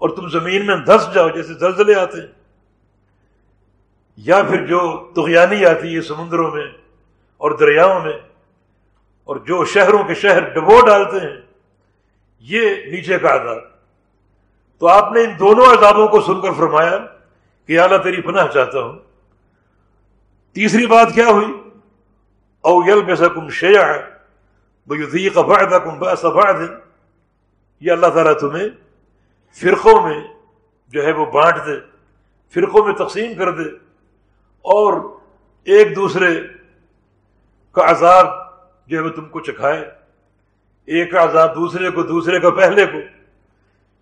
اور تم زمین میں دھس جاؤ جیسے زلزلے آتے ہیں، یا پھر جو تغیانی آتی ہے سمندروں میں اور دریاؤں میں اور جو شہروں کے شہر ڈبو ڈالتے ہیں، یہ نیچے کا عذاب۔ تو آپ نے ان دونوں عذابوں کو سن کر فرمایا کہ اعلیٰ تیری پناہ چاہتا ہوں تیسری بات کیا ہوئی؟ او یل بے سکم شیا ہے کم دن یہ اللہ تعالیٰ تمہیں فرقوں میں جو ہے وہ بانٹ دے، فرقوں میں تقسیم کر دے اور ایک دوسرے کا عذاب جو ہے وہ تم کو چکھائے۔ ایک کا عذاب دوسرے کو، دوسرے کا پہلے کو۔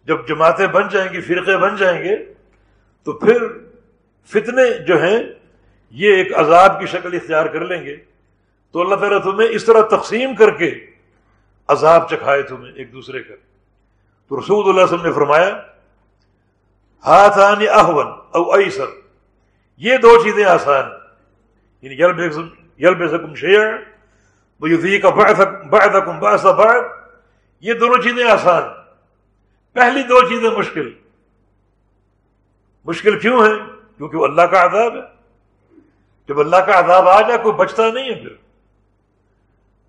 جب جماعتیں بن جائیں گی، فرقے بن جائیں گے، تو پھر فتنے جو ہیں یہ ایک عذاب کی شکل اختیار کر لیں گے تو اللہ تعالیٰ تمہیں اس طرح تقسیم کر کے عذاب چکھائے تمہیں ایک دوسرے کا۔ تو رسول اللہ وسلم نے فرمایا ہاتھ آنی احون او ایسر یہ دو چیزیں آسان یعنی یل بے سکم شیئر کا بعد یہ دونوں چیزیں آسان پہلی دو چیزیں مشکل۔ مشکل کیوں ہیں؟ کیونکہ وہ اللہ کا عذاب ہے۔ جب اللہ کا عذاب آ جائے کوئی بچتا نہیں ہے پھر۔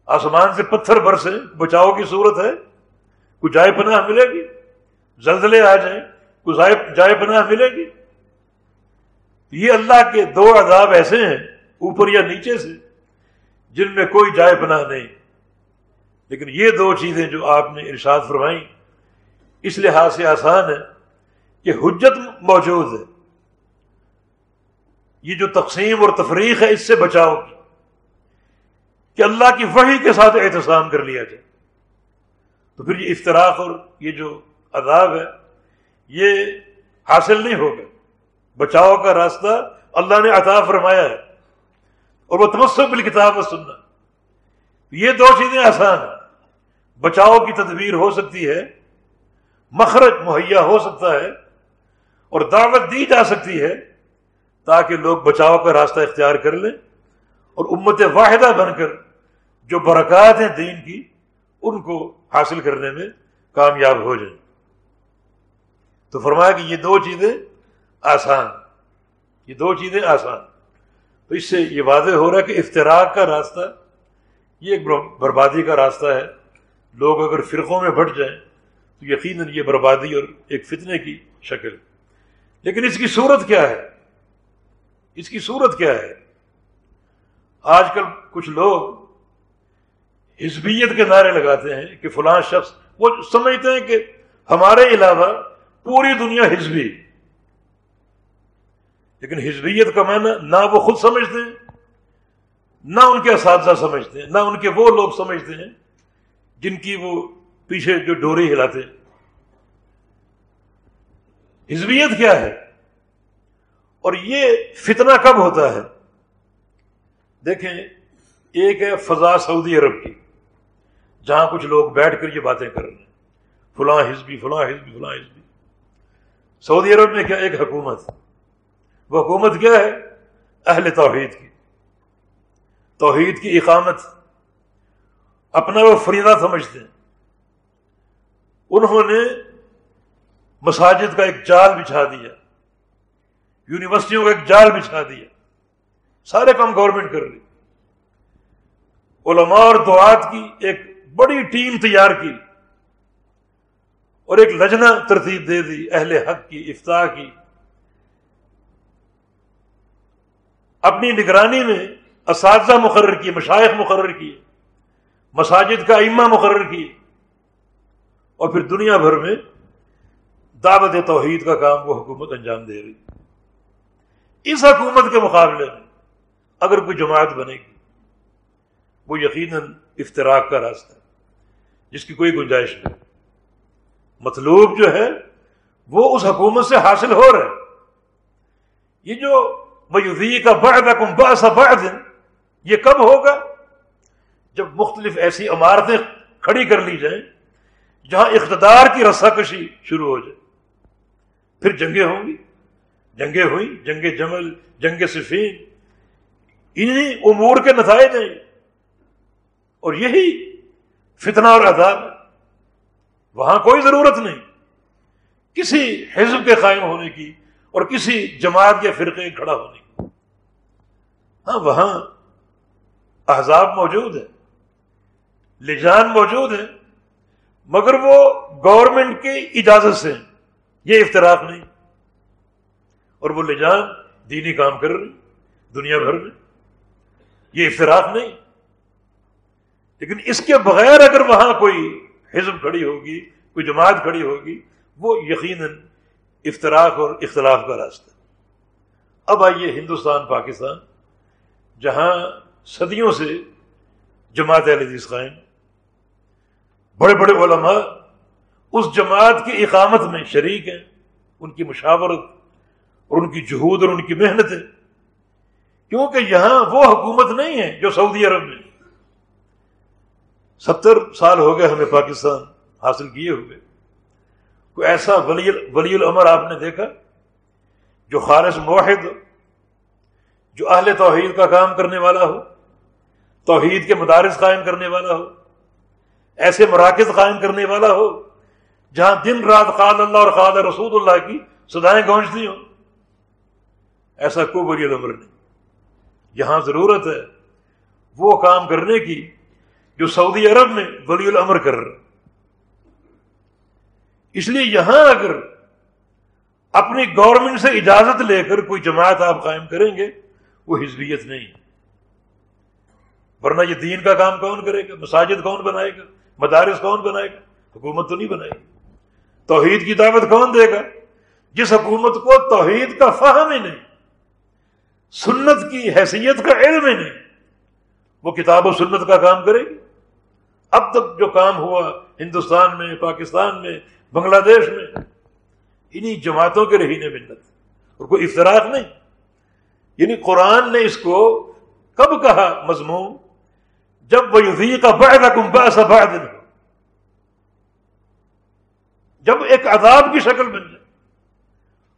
آسمان سے پتھر برسے، بچاؤ کی صورت ہے۔ کوئی جائے پناہ ملے گی۔ زلزلے آ جائیں، کوئی جائے پناہ ملے گی۔ یہ اللہ کے دو عذاب ایسے ہیں، اوپر یا نیچے سے، جن میں کوئی جائے پناہ نہیں۔ لیکن یہ دو چیزیں جو آپ نے ارشاد فرمائی اس لحاظ سے آسان ہے کہ حجت موجود ہے۔ یہ جو تقسیم اور تفریق ہے اس سے بچاؤ کہ اللہ کی وحی کے ساتھ احتسام کر لیا جائے۔ تو پھر یہ افطراک اور یہ جو عذاب ہے، یہ حاصل نہیں ہوگا بچاؤ کا راستہ اللہ نے عطا فرمایا ہے اور وہ تمسک بل کتاب سننا یہ دو چیزیں آسان ہیں۔ بچاؤ کی تدبیر ہو سکتی ہے، مخرج مہیا ہو سکتا ہے اور دعوت دی جا سکتی ہے تاکہ لوگ بچاؤ کا راستہ اختیار کر لیں اور امت واحدہ بن کر جو برکات ہیں دین کی، ان کو حاصل کرنے میں کامیاب ہو جائیں۔ تو فرمایا کہ یہ دو چیزیں آسان، یہ دو چیزیں آسان۔ تو اس سے یہ واضح ہو رہا ہے کہ افطراک کا راستہ، یہ ایک بربادی کا راستہ ہے۔ لوگ اگر فرقوں میں بٹ جائیں تو یقیناً یہ بربادی اور ایک فتنے کی شکل۔ لیکن اس کی صورت کیا ہے؟ اس کی صورت کیا ہے؟ آج کل کچھ لوگ حزبیت کے نعرے لگاتے ہیں کہ فلاں شخص، وہ سمجھتے ہیں کہ ہمارے علاوہ پوری دنیا حزبی۔ لیکن حزبیت کا معنی نہ وہ خود سمجھتے ہیں، نہ ان کے اساتذہ سمجھتے ہیں، نہ ان کے وہ لوگ سمجھتے ہیں جن کی وہ پیچھے جو ڈوری ہلاتے ہیں۔ حزبیت کیا ہے؟ اور یہ فتنہ کب ہوتا ہے؟ دیکھیں، ایک ہے فضا سعودی عرب کی، جہاں کچھ لوگ بیٹھ کر یہ باتیں کر رہے ہیں۔ فلاں حزبی فلاں حزبی فلاں حزبی۔ سعودی عرب میں کیا ایک حکومت؟ وہ حکومت کیا ہے؟ اہل توحید کی۔ توحید کی اقامت۔ اپنا وہ فریدہ سمجھتے ہیں۔ انہوں نے مساجد کا ایک جال بچھا دیا۔ یونیورسٹیوں کا ایک جال بچھا دیا، سارے کام گورنمنٹ کر رہی۔ علماء اور دعات کی ایک بڑی ٹیم تیار کی، اور ایک لجنا ترتیب دے دی، اہل حق کی، افتاح کی۔ اپنی نگرانی میں اساتذہ مقرر کیے مشائق مقرر کیے مساجد کا ائمہ مقرر کیے اور پھر دنیا بھر میں دعوت توحید کا کام وہ حکومت انجام دے رہی۔ اس حکومت کے مقابلے میں اگر کوئی جماعت بنے گی، وہ یقیناً افطراک کا راستہ جس کی کوئی گنجائش نہیں۔ مطلوب جو ہے، وہ اس حکومت سے حاصل ہو رہا ہے۔ یہ جو کا بعد یہ کب ہوگا؟ جب مختلف ایسی عمارتیں کھڑی کر لی جائیں، جہاں اقتدار کی رسا کشی شروع ہو جائے۔ پھر جنگیں ہوں گی۔ جنگیں ہوئیں، جنگ جمل، جنگ صفین، انہیں امور کے نتائج ہیں۔ اور یہی فتنہ اور عذاب ہے۔ وہاں کوئی ضرورت نہیں۔ کسی حزب کے قائم ہونے کی اور کسی جماعت کے فرقے کھڑا ہونے کی۔ ہاں وہاں احزاب موجود ہے۔ لجان موجود ہے۔ مگر وہ گورنمنٹ کی اجازت سے۔ یہ افطراک نہیں۔ اور وہ لجان دینی کام کر رہی دنیا بھر۔ میں یہ افطراک نہیں۔ لیکن اس کے بغیر اگر وہاں کوئی حزب کھڑی ہوگی، کوئی جماعت کھڑی ہوگی، وہ یقیناً افطراک اور اختلاف کا راستہ۔ اب آئیے ہندوستان، پاکستان، جہاں صدیوں سے جماعت حدیث قائم۔ بڑے بڑے علماء اس جماعت کی اقامت میں شریک ہیں، ان کی مشاورت اور ان کی جہود اور ان کی محنت ہے۔ کیونکہ یہاں وہ حکومت نہیں ہے جو سعودی عرب میں ستر سال ہو گئے ہمیں پاکستان حاصل کیے ہوئے۔ کوئی ایسا ولی ولی العمر آپ نے دیکھا جو خالص موحد ہو، جو اہل توحید کا کام کرنے والا ہو، توحید کے مدارس قائم کرنے والا ہو، ایسے مراکز قائم کرنے والا ہو، جہاں دن رات قال اللہ اور قال رسول اللہ کی سدائیں گونجتی ہوں۔ ایسا کوئی ولی العمر نہیں۔ یہاں ضرورت ہے وہ کام کرنے کی جو سعودی عرب میں ولی الامر کر رہا اس لیے یہاں اگر اپنی گورنمنٹ سے اجازت لے کر کوئی جماعت آپ قائم کریں گے، وہ حزبیت نہیں۔ ورنہ یہ دین کا کام کون کرے گا؟ مساجد کون بنائے گا؟ مدارس کون بنائے گا؟ حکومت تو نہیں بنائے گی۔ توحید کی دعوت کون دے گا؟ جس حکومت کو توحید کا فہم ہی نہیں سنت کی حیثیت کا علم ہی نہیں۔ وہ کتاب و سنت کا کام کرے گی۔ اب تک جو کام ہوا ہندوستان میں، پاکستان میں، بنگلہ دیش میں، انہی جماعتوں کے رہی نے منت اور کوئی افطراک نہیں۔ یعنی قرآن نے اس کو کب کہا مضمون؟ جب وہ کا بڑا کمبا سا دن ہو جب ایک عذاب کی شکل بن جائے۔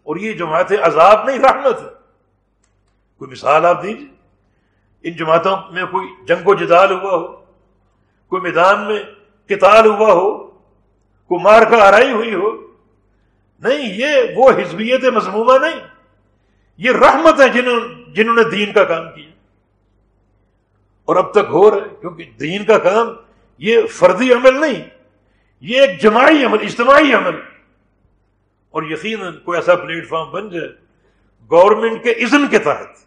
اور یہ جماعتیں عذاب نہیں، رحمت۔ ہے کوئی مثال آپ دیجیے ان جماعتوں میں کوئی جنگ و جدال ہوا ہو، کوئی میدان میں کتال ہوا ہو، کوئی مار کا آرائی ہوئی ہو، نہیں، یہ وہ حزبیت مضمومہ نہیں، یہ رحمت ہے جنہوں جنہوں نے دین کا کام کیا۔ اور اب تک ہو رہا ہے، کیونکہ دین کا کام یہ فردی عمل نہیں، یہ ایک جماعی عمل، اجتماعی عمل۔ اور یقیناً کوئی ایسا پلیٹ فارم بن جائے گورنمنٹ کے اذن کے تحت۔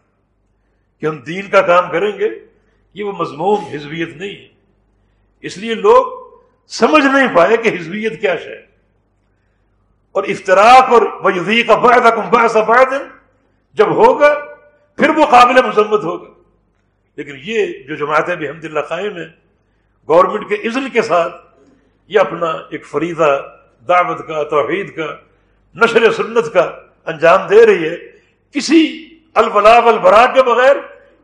کہ ہم دین کا کام کریں گے، یہ وہ مضمون حزبیت نہیں ہے۔ اس لیے لوگ سمجھ نہیں پائے کہ حزبیت کیا شے۔ اور افطراک اور وزی کا بعد دن جب ہوگا، پھر وہ قابل مذمت ہوگا۔ لیکن یہ جو جماعتیں بھی حمد اللہ قائم ہیں، گورنمنٹ کے عزل کے ساتھ یہ اپنا ایک فریضہ، دعوت کا، توحید کا، نشر سنت کا انجام دے رہی ہے، کسی الفلا البرا کے بغیر،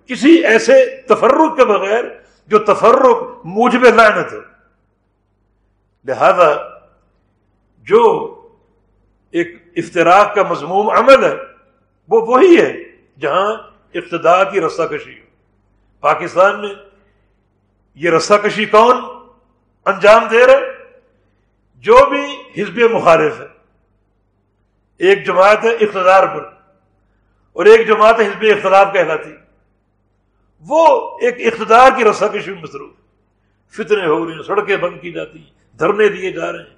کسی ایسے تفرق کے بغیر جو تفرق موجب لعنت ہے۔ لہذا جو ایک افطراک کا مضموم عمل ہے، وہ وہی ہے جہاں اقتدار کی رسہ کشی ہو۔ پاکستان میں یہ رسہ کشی کون انجام دے رہے؟ جو بھی حزب مخالف ہے۔ ایک جماعت ہے اقتدار پر۔ اور ایک جماعت حزب اختلاف کہلاتی۔ وہ ایک اقتدار کی رسا کشی میں مصروف فتنے ہو رہی ہیں، سڑکیں بند کی جاتی ہیں، دھرنے دیے جا رہے ہیں،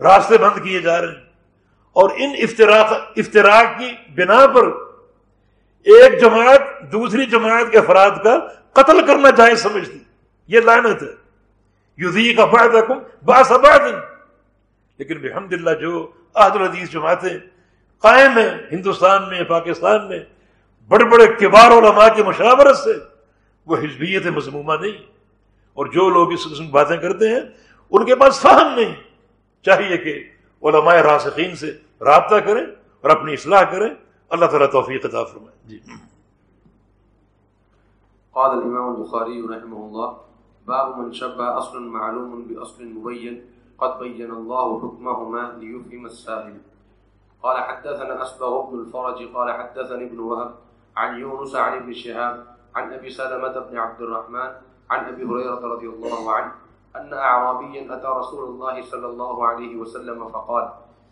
راستے بند کیے جا رہے ہیں۔ اور ان افطراک افطراک کی بنا پر ایک جماعت دوسری جماعت کے افراد کا قتل کرنا جائز سمجھتی۔ یہ لعنت ہے۔ یوزی کا فائدہ کم باسباد لیکن بحمد اللہ جو عہد الحدیث جماعتیں قائم ہیں ہندوستان میں، پاکستان میں، بڑے بڑے کبار علماء کی مشاورت سے۔ وہ حزبیت مضمومہ نہیں۔ اور جو لوگ اس قسم کی باتیں کرتے ہیں، ان کے پاس فہم نہیں۔ چاہیے کہ علماء راسخین سے رابطہ کریں اور اپنی اصلاح کریں۔ اللہ تعالیٰ توفیق عطا فرمائے۔ جی۔ قال الامام البخاري رحمه الله باب من شبه اصل معلوم باصل مبين قد بين الله حكمهما ليفهم السائل قال حدثنا أسبغ بن الفرج، قال حدثني ابن وهب عن يونس عن ابن شهاب عن أبي سلمة بن عبد الرحمن عن أبي هريرة رضي الله عنه أن أعرابيا أتى رسول الله صلى الله عليه وسلم فقال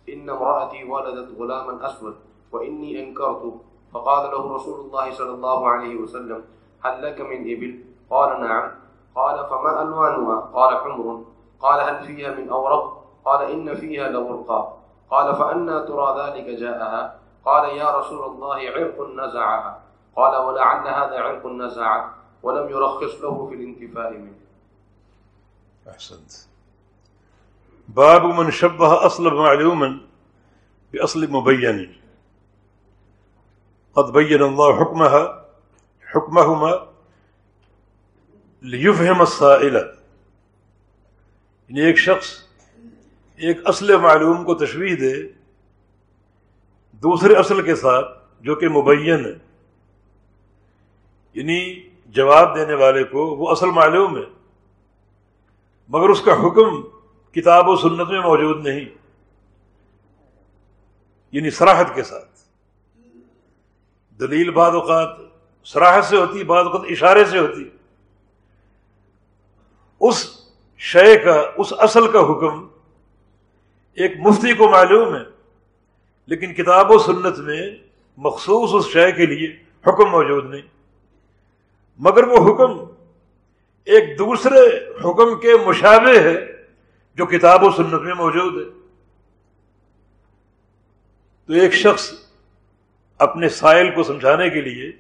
إن امرأتي ولدت غلاما أسود وإني أنكرت. فقال له رسول الله صلى الله عليه وسلم هل لك من إبل؟ قال نعم. قال فما ألوانها؟ قال حمر. قال هل فيها من أورق؟ قال إن فيها لورقا قال فأنا ترى ذلك جاءها. قال يا رسول الله عرق نزعها قال ولعل هذا عرق نزع. ولم يرخص له في الانتفاء منه. أحسنت. باب من شبه أصل معلوما بأصل مبين. قد بين الله حكمها، حكمهما لیفہم السائل. یعنی ایک شخص ایک اصل معلوم کو تشویح دے دوسرے اصل کے ساتھ جو کہ مبین ہے۔ یعنی جواب دینے والے کو وہ اصل معلوم ہے، مگر اس کا حکم کتاب و سنت میں موجود نہیں۔ یعنی سراحت کے ساتھ۔ دلیل بعض اوقات سراحت سے ہوتی، بعض اوقات اشارے سے ہوتی۔ اس شے کا، اس اصل کا حکم ایک مفتی کو معلوم ہے، لیکن کتاب و سنت میں مخصوص اس شے کے لیے حکم موجود نہیں۔ مگر وہ حکم ایک دوسرے حکم کے مشابہ ہے جو کتاب و سنت میں موجود ہے۔ تو ایک شخص اپنے سائل کو سمجھانے کے لیے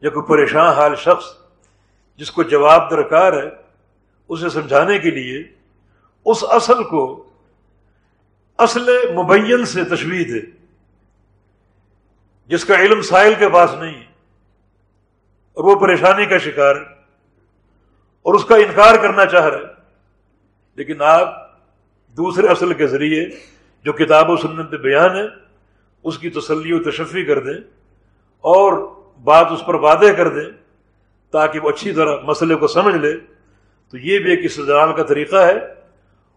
یا کوئی پریشان حال شخص جس کو جواب درکار ہے، اسے سمجھانے کے لیے اس اصل کو اصل مبین سے تشویح دے جس کا علم سائل کے پاس نہیں اور وہ پریشانی کا شکار اور اس کا انکار کرنا چاہ رہے لیکن آپ دوسرے اصل کے ذریعے جو کتاب و سنت بیان ہے، اس کی تسلی و تشفی کر دیں، اور بات اس پر وعدے کر دیں، تاکہ وہ اچھی طرح مسئلے کو سمجھ لے، تو یہ بھی ایک استدلال کا طریقہ ہے۔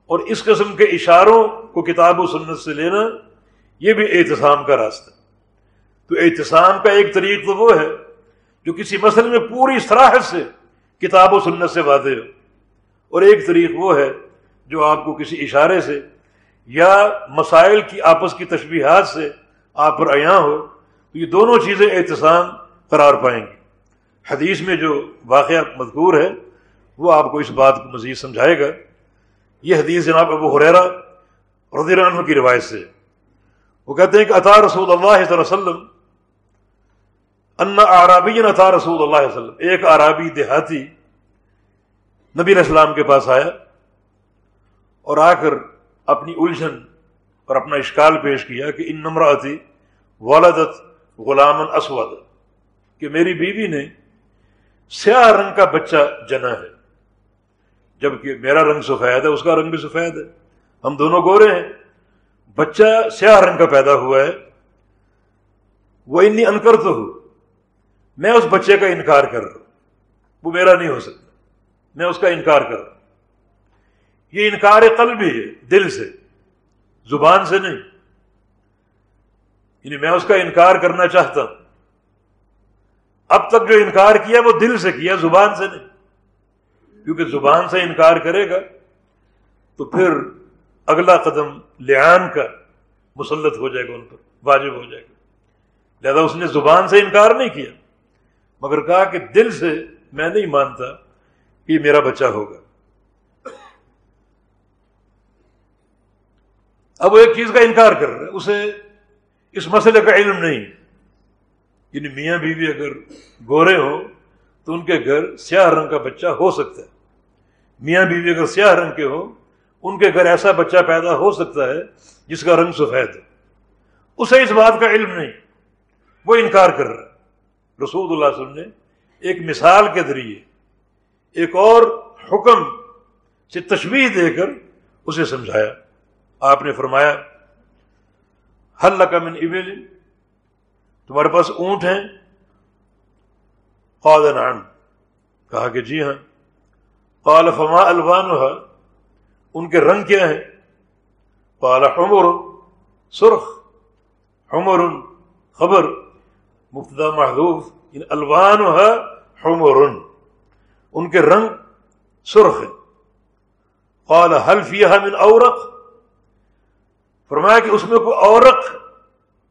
اور اس قسم کے اشاروں کو کتاب و سنت سے لینا یہ بھی احتسام کا راستہ تو احتسام کا ایک طریق تو وہ ہے جو کسی مسئلے میں پوری صراحت سے کتاب و سنت سے وعدے ہو۔ اور ایک طریق وہ ہے جو آپ کو کسی اشارے سے یا مسائل کی آپس کی تشبیہات سے آپ پر عیاں ہو، تو یہ دونوں چیزیں احتسام قرار پائیں گی۔ حدیث میں جو واقعہ مذکور ہے، وہ آپ کو اس بات کو مزید سمجھائے گا یہ حدیث جناب ابو حریرا رضی اللہ عنہ کی روایت سے وہ کہتے ہیں کہ عطا رسول اللہ صلی اللہ علیہ وسلم ان عرابی عطا رسول اللہ علیہ وسلم، ایک عرابی دیہاتی نبی علیہ السلام کے پاس آیا اور آ کر اپنی الجھن اور اپنا اشکال پیش کیا کہ ان نمراتی والدت غلام اسود، کہ میری بیوی نے سیاہ رنگ کا بچہ جنا ہے۔ جبکہ میرا رنگ سفید ہے، اس کا رنگ بھی سفید ہے۔ ہم دونوں گورے ہیں۔ بچہ سیاہ رنگ کا پیدا ہوا ہے۔ وہ انی انکر تو ہوں میں اس بچے کا انکار کر رہا ہوں۔ وہ میرا نہیں ہو سکتا۔ میں اس کا انکار کر رہا ہوں۔ یہ انکار قلبی ہے، دل سے۔ زبان سے نہیں۔ یعنی میں اس کا انکار کرنا چاہتا ہوں۔ اب تک جو انکار کیا، وہ دل سے کیا، زبان سے نہیں۔ کیونکہ زبان سے انکار کرے گا، تو پھر اگلا قدم لعان کا مسلط ہو جائے گا ان پر، واجب ہو جائے گا۔ لہذا اس نے زبان سے انکار نہیں کیا، مگر کہا کہ دل سے میں نہیں مانتا کہ یہ میرا بچہ ہوگا۔ اب وہ ایک چیز کا انکار کر رہا ہے، اسے اس مسئلے کا علم نہیں۔ یعنی میاں بیوی اگر گورے ہوں تو ان کے گھر سیاہ رنگ کا بچہ ہو سکتا ہے۔ میاں بیوی اگر سیاہ رنگ کے ہوں، ان کے گھر ایسا بچہ پیدا ہو سکتا ہے جس کا رنگ سفید ہے اسے اس بات کا علم نہیں، وہ انکار کر رہا ہے۔ رسول اللہ علیہ وسلم نے ایک مثال کے ذریعے ایک اور حکم سے تشویح دے کر اسے سمجھایا۔ آپ نے فرمایا حل من ابل تمہارے پاس اونٹ ہیں نعم. کہا کہ جی ہاں. قال فما الوان ان کے رنگ کیا ہیں؟ قال حمر، سرخ، حمر، خبر، مبتدا محدوف ان یعنی الوان حمر. ان کے رنگ سرخ ہیں. قال حل فیہ من اورق؟ فرمایا کہ اس میں کوئی اورق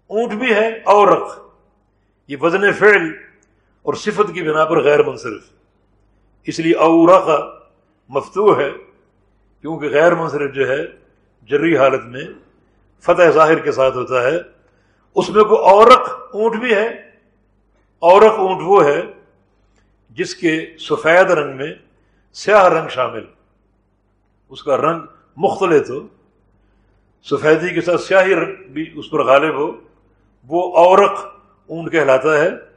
اونٹ بھی ہے، اورق. یہ وزن فعل اور صفت کی بنا پر غیر منصرف۔ اس لیے اورق مفتو ہے، کیونکہ غیر منصرف جو ہے، جری حالت میں فتح ظاہر کے ساتھ ہوتا ہے۔ اس میں کوئی اورق اونٹ بھی ہے اورق اونٹ وہ ہے جس کے سفید رنگ میں سیاہ رنگ شامل۔ اس کا رنگ مختلف ہو، سفیدی کے ساتھ سیاہی رنگ بھی اس پر غالب ہو، وہ اورق اونٹ کہلاتا ہے۔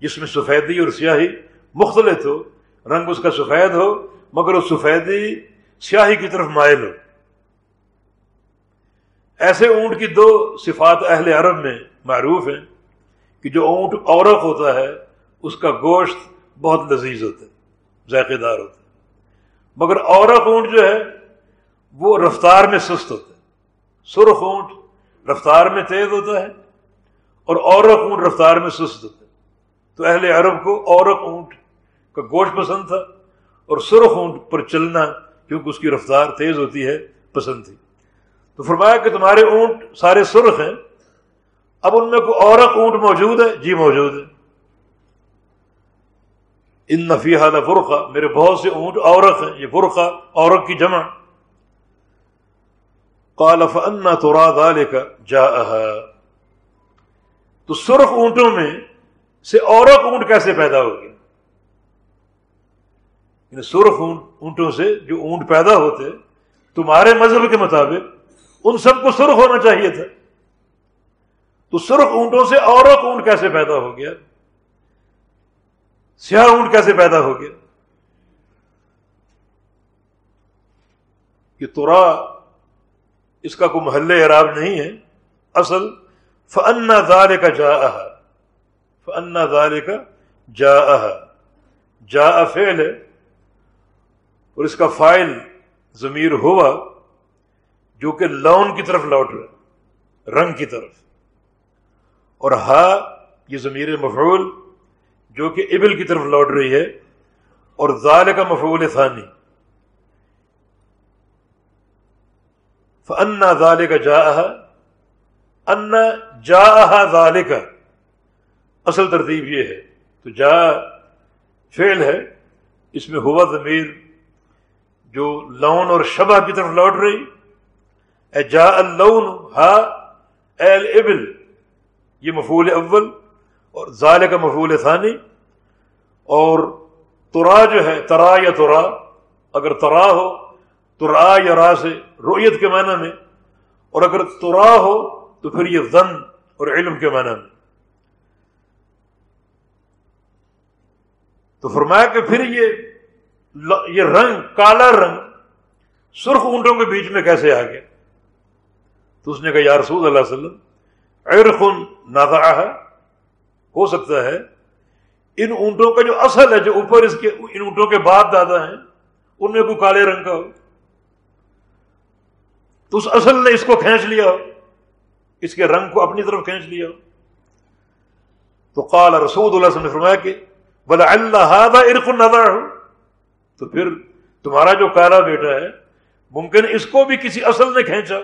جس میں سفیدی اور سیاہی مختلف ہو، رنگ اس کا سفید ہو، مگر وہ سفیدی سیاہی کی طرف مائل ہو۔ ایسے اونٹ کی دو صفات اہل عرب میں معروف ہیں کہ جو اونٹ اورق ہوتا ہے، اس کا گوشت بہت لذیذ ہوتا ہے، ذائقے دار ہوتا ہے۔ مگر اورق اونٹ جو ہے، وہ رفتار میں سست ہوتا ہے۔ سرخ اونٹ رفتار میں تیز ہوتا ہے اور اورق اونٹ رفتار میں سست ہوتا ہے۔ تو اہل عرب کو اورق اونٹ کا گوشت پسند تھا اور سرخ اونٹ پر چلنا کیونکہ اس کی رفتار تیز ہوتی ہے، پسند تھی۔ تو فرمایا کہ تمہارے اونٹ سارے سرخ ہیں، اب ان میں کوئی اورق اونٹ موجود ہے؟ جی موجود ہے۔ ان نفی حال فرقہ میرے بہت سے اونٹ عورق ہیں، یہ فرقہ عورت کی جمع۔ کالف انا تو راد کا جا تو سرخ اونٹوں میں سے عورت اونٹ کیسے پیدا ہوگی؟ یعنی سرخ اونٹوں سے جو اونٹ پیدا ہوتے، تمہارے مذہب کے مطابق ان سب کو سرخ ہونا چاہیے تھا۔ تو سرخ اونٹوں سے عورت اونٹ کیسے پیدا ہو گیا؟ سیاہ اونٹ کیسے پیدا ہو گیا؟ یہ تورا اس کا کوئی محل اعراب نہیں ہے۔ اصل فنا دار کا جا فنا دار کا جا جا فیل ہے اور اس کا فائل ضمیر ہوا جو کہ لون کی طرف لوٹ رہا رنگ کی طرف۔ اور ہا، یہ ضمیر مفعول جو کہ ابل کی طرف لوٹ رہی ہے، اور ظال کا مفعول ثانی۔ فنا ظال کا جا انا جا ظال کا اصل ترتیب یہ ہے۔ تو جا فعل ہے، اس میں ہوا ضمیر جو لون اور شبہ کی طرف لوٹ رہی۔ اے جا اللون، ہا ایل ابل یہ مفول اول اور ظال کا مفول ثانی۔ اور ترا جو ہے، ترا یا ترا، اگر ترا ہو تو را یا را سے رویت کے معنی میں، اور اگر ترا ہو، تو پھر یہ زن اور علم کے معنی میں۔ تو فرمایا کہ پھر یہ یہ رنگ، کالا رنگ سرخ اونٹوں کے بیچ میں کیسے آ گیا؟ تو اس نے کہا، یا رسول اللہ علیہ وسلم ارخن نادا ہے ہو سکتا ہے ان اونٹوں کا جو اصل ہے، جو اوپر اس کے، ان اونٹوں کے بعد دادا ہیں، ان میں کوئی کالے رنگ کا ہو۔ تو اس اصل نے اس کو کھینچ لیا ہو اس کے رنگ کو اپنی طرف کھینچ لیا۔ ہو تو قال رسول اللہ سے فرمایا کہ بلا اللہ ارف نظر ہو تو پھر تمہارا جو کالا بیٹا ہے، ممکن اس کو بھی کسی اصل نے کھینچا۔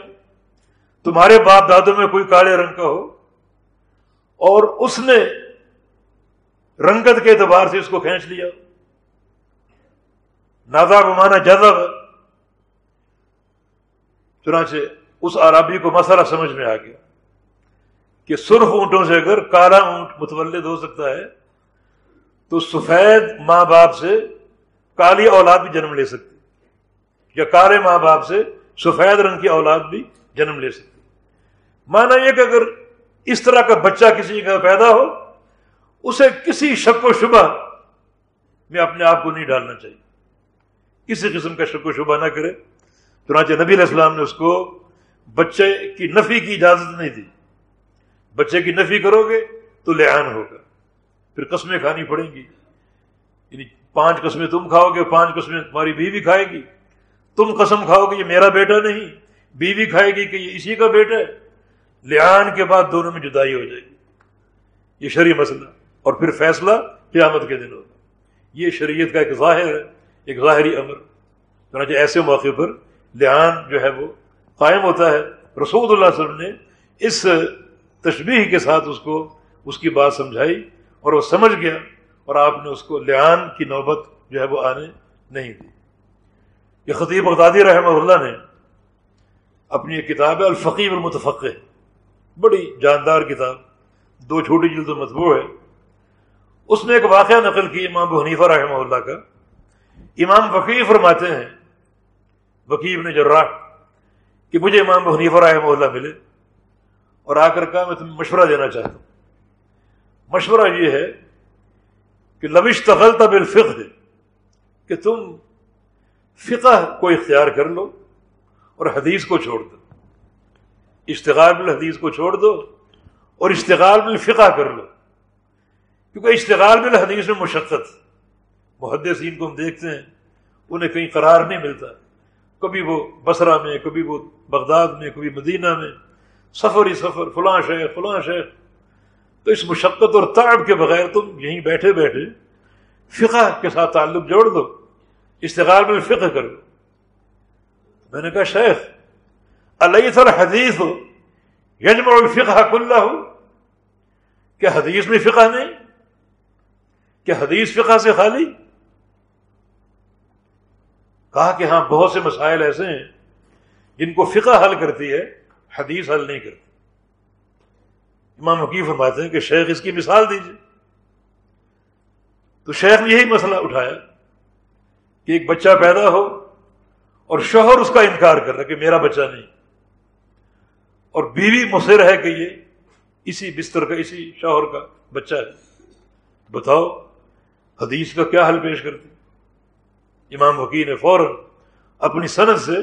تمہارے باپ دادوں میں کوئی کالے رنگ کا ہو۔ اور اس نے رنگت کے اعتبار سے اس کو کھینچ لیا۔ نادا بمانا جذب چنانچہ اس عرابی کو مسئلہ سمجھ میں آ گیا کہ سرخ اونٹوں سے اگر کالا اونٹ متولد ہو سکتا ہے تو سفید ماں باپ سے کالی اولاد بھی جنم لے سکتی یا کالے ماں باپ سے سفید رنگ کی اولاد بھی جنم لے سکتی مانا یہ کہ اگر اس طرح کا بچہ کسی کا پیدا ہو، اسے کسی شک و شبہ میں اپنے آپ کو نہیں ڈالنا چاہیے۔ کسی قسم کا شک و شبہ نہ کرے۔ چنانچہ نبی علیہ السلام نے اس کو بچے کی نفی کی اجازت نہیں دی۔ بچے کی نفی کرو گے تو لحان ہوگا۔ پھر قسمیں کھانی پڑیں گی۔ یعنی پانچ قسمیں تم کھاؤ گے، پانچ قسمیں تمہاری بیوی کھائے گی۔ تم قسم کھاؤ گے، یہ میرا بیٹا نہیں، بیوی کھائے گی کہ یہ اسی کا بیٹا ہے۔ لحان کے بعد دونوں میں جدائی ہو جائے گی۔ یہ شرع مسئلہ۔ اور پھر فیصلہ قیامت کے دن ہوگا۔ یہ شریعت کا ایک ظاہر ہے، ایک ظاہری امر۔ چنانچہ ایسے موقع پر لعان جو ہے وہ قائم ہوتا ہے۔ رسول اللہ علیہ وسلم نے اس تشبیح کے ساتھ اس کو، اس کی بات سمجھائی۔ اور وہ سمجھ گیا اور آپ نے اس کو لعان کی نوبت جو ہے وہ آنے نہیں دی۔ یہ خطیب بغدادی رحمہ اللہ نے اپنی ایک کتاب ہے الفقیب المتفق بڑی جاندار کتاب، دو چھوٹی جلد مطبوع ہے۔ اس میں ایک واقعہ نقل کی امام حنیفہ رحمہ اللہ کا۔ امام وقی فرماتے ہیں وکیب نے جراح، کہ مجھے امام حنیفہ رحمہ اللہ ملے اور آ کر کہا میں تمہیں مشورہ دینا چاہتا ہوں۔ مشورہ یہ ہے کہ لوش تغل تب الفق کہ تم فقہ کو اختیار کر لو اور حدیث کو چھوڑ دو۔ اشتغال بالحدیث کو چھوڑ دو اور اشتغال بالفقہ کر لو۔ کیونکہ اشتغال بالحدیث میں مشقت، محدثین کو ہم دیکھتے ہیں، انہیں کہیں قرار نہیں ملتا۔ کبھی وہ بصرہ میں، کبھی وہ بغداد میں، کبھی مدینہ میں، سفر ہی سفر، فلاں شہر فلاں شہر تو اس مشقت اور تعب کے بغیر تم یہیں بیٹھے بیٹھے فقہ کے ساتھ تعلق جوڑ دو اشتغال میں فقہ کر میں نے کہا، شیخ اللہ سر حدیث ہو یجم الفقہ کلّہ ہو کیا حدیث میں فقہ نہیں؟ کیا حدیث فقہ سے خالی؟ کہا کہ ہاں بہت سے مسائل ایسے ہیں جن کو فقہ حل کرتی ہے، حدیث حل نہیں کرتی۔ امام حقیق فرماتے ہیں کہ شیخ اس کی مثال دیجیے تو شیخ نے یہی مسئلہ اٹھایا کہ ایک بچہ پیدا ہو اور شوہر اس کا انکار کر رہا کہ میرا بچہ نہیں۔ اور بیوی مصر ہے کہ یہ اسی بستر کا، اسی شوہر کا بچہ ہے۔ بتاؤ، حدیث کا کیا حل پیش کرتی امام وکیل نے فوراً اپنی صنعت سے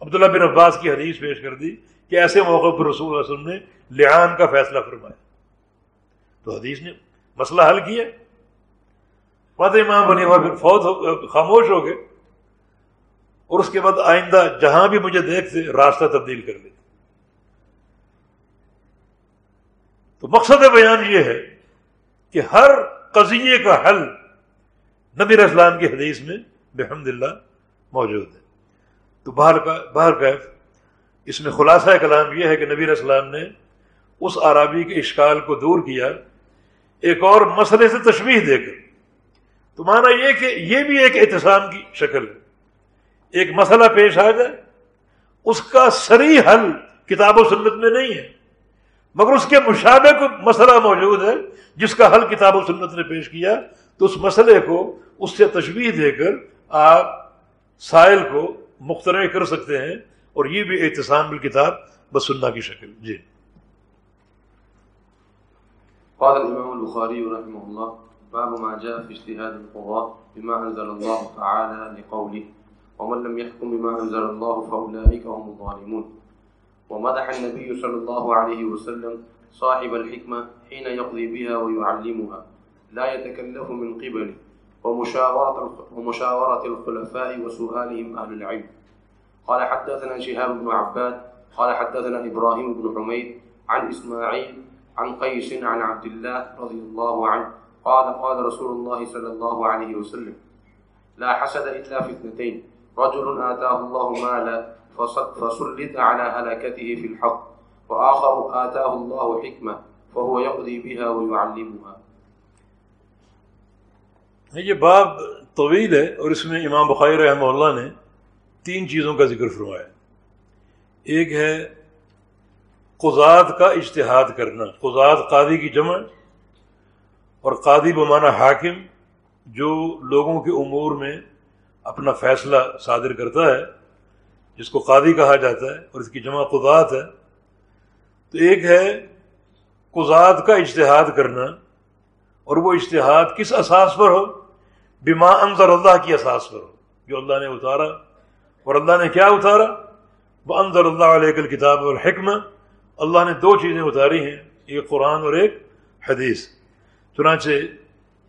عبداللہ بن عباس کی حدیث پیش کر دی۔ کہ ایسے موقع پر رسول اللہ علیہ وسلم نے لعان کا فیصلہ فرمایا۔ تو حدیث نے مسئلہ حل کیا۔ بات امام بنی پھر فوت ہو خاموش ہو گئے۔ اور اس کے بعد آئندہ جہاں بھی مجھے دیکھتے راستہ تبدیل کر لیتے۔ تو مقصد بیان یہ ہے کہ ہر قضیے کا حل نبی اسلام کی حدیث میں بحمد اللہ موجود ہے۔ تو باہر کا باہر کا اس میں خلاصہ کلام یہ ہے کہ نبی اسلام نے اس عرابی کے اشکال کو دور کیا، ایک اور مسئلے سے تشویح دے کر۔ تو مانا یہ کہ یہ بھی ایک احتسام کی شکل ہے۔ ایک مسئلہ پیش آ جائے، اس کا سری حل کتاب و سنت میں نہیں ہے، مگر اس کے مشابہ کو مسئلہ موجود ہے، جس کا حل کتاب و سنت نے پیش کیا۔ تو اس مسئلے کو، اس سے تشویح دے کر آپ سائل کو مخترع کر سکتے ہیں۔ اور یہ بھی احتسام بالکتاب بس کی شکل۔ جی۔ قال الإمام البخاري رحمه الله باب ما جاء في اجتهاد القضاء بما أنزل الله تعالى لقوله ومن لم يحكم بما أنزل الله فأولئك هم الظالمون. ومدح النبي صلى الله عليه وسلم صاحب الحكمة حين يقضي بها ويعلمها لا يتكلف من قبله ومشاورة, ومشاورة الخلفاء وسؤالهم أهل العلم. قال حدثنا شهاب بن عباد، قال حدثنا إبراهيم بن حميد عن إسماعيل عن قيس عن عبد الله رضي الله عنه، قال قال رسول الله صلى الله عليه وسلم لا حسد إلا في اثنتين، رجل آتاه الله مالا فسلط على هلكته في الحق، وآخر آتاه الله حكمة فهو يقضي بها ويعلمها. یہ باب طویل ہے اور اس میں امام بخاری رحمہ اللہ نے تین چیزوں کا ذکر فرمایا ایک ہے قزاد کا اجتہاد کرنا قزاد قاضی کی جمع، اور قاضی بمانا حاکم، جو لوگوں کے امور میں اپنا فیصلہ صادر کرتا ہے، جس کو قاضی کہا جاتا ہے، اور اس کی جمع قزات ہے۔ تو ایک ہے قزاد کا اجتہاد کرنا، اور وہ اشتہاد کس اساس پر ہو؟ بیما انضر اللہ کی اساس پر ہو، جو اللہ نے اتارا اور اللہ نے کیا اتارا؟ وہ انضر اللہ علیہ کتاب اور حکم اللہ نے دو چیزیں اتاری ہیں ایک قرآن اور ایک حدیث۔ چنانچہ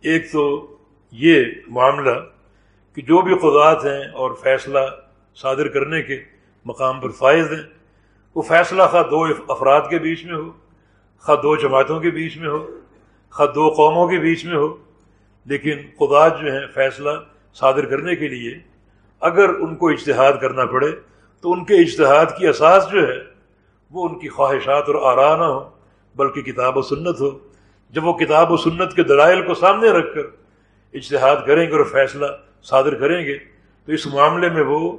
ایک تو یہ معاملہ کہ جو بھی قدرات ہیں اور فیصلہ صادر کرنے کے مقام پر فائز ہیں، وہ فیصلہ خواہ دو افراد کے بیچ میں ہو، خواہ دو جماعتوں کے بیچ میں ہو، خواہ دو قوموں کے بیچ میں ہو، لیکن خدا جو ہیں، فیصلہ صادر کرنے کے لیے اگر ان کو اجتہاد کرنا پڑے تو ان کے اجتہاد کی اساس جو ہے وہ ان کی خواہشات اور آرا نہ ہو، بلکہ کتاب و سنت ہو۔ جب وہ کتاب و سنت کے دلائل کو سامنے رکھ کر اجتہاد کریں گے اور فیصلہ صادر کریں گے، تو اس معاملے میں وہ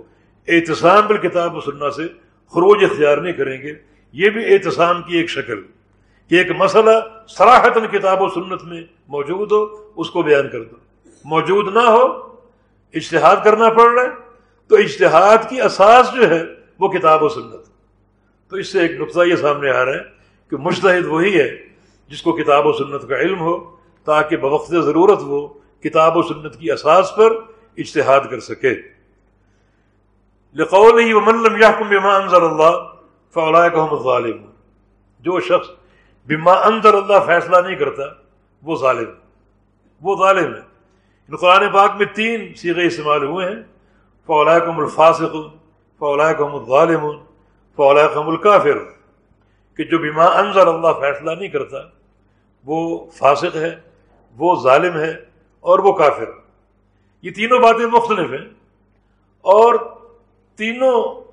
احتسام بالکتاب و سننا سے خروج اختیار نہیں کریں گے۔ یہ بھی احتسام کی ایک شکل کہ ایک مسئلہ سراہتاً کتاب و سنت میں موجود ہو، اس کو بیان کر دو۔ موجود نہ ہو اشتہاد کرنا پڑ رہا ہے، تو اشتہاد کی اساس جو ہے وہ کتاب و سنت۔ تو اس سے ایک نقطہ یہ سامنے آ رہا ہے کہ مشتحد وہی ہے جس کو کتاب و سنت کا علم ہو، تاکہ بوقت ضرورت وہ کتاب و سنت کی اساس پر اشتہاد کر سکے۔ لقول ہی ومن یحکم بما انزل اللہ فولائک هم جو شخص بما انزل اللہ فیصلہ نہیں کرتا، وہ ظالم وہ ظالم ہے۔ قرآن پاک میں تین سیغے استعمال ہوئے ہیں۔ فولائکم الفاسق فولائکم الظالم فولائکم الکافر کہ جو بما انزل اللہ فیصلہ نہیں کرتا، وہ فاسق ہے، وہ ظالم ہے اور وہ کافر یہ تینوں باتیں مختلف ہیں۔ اور تینوں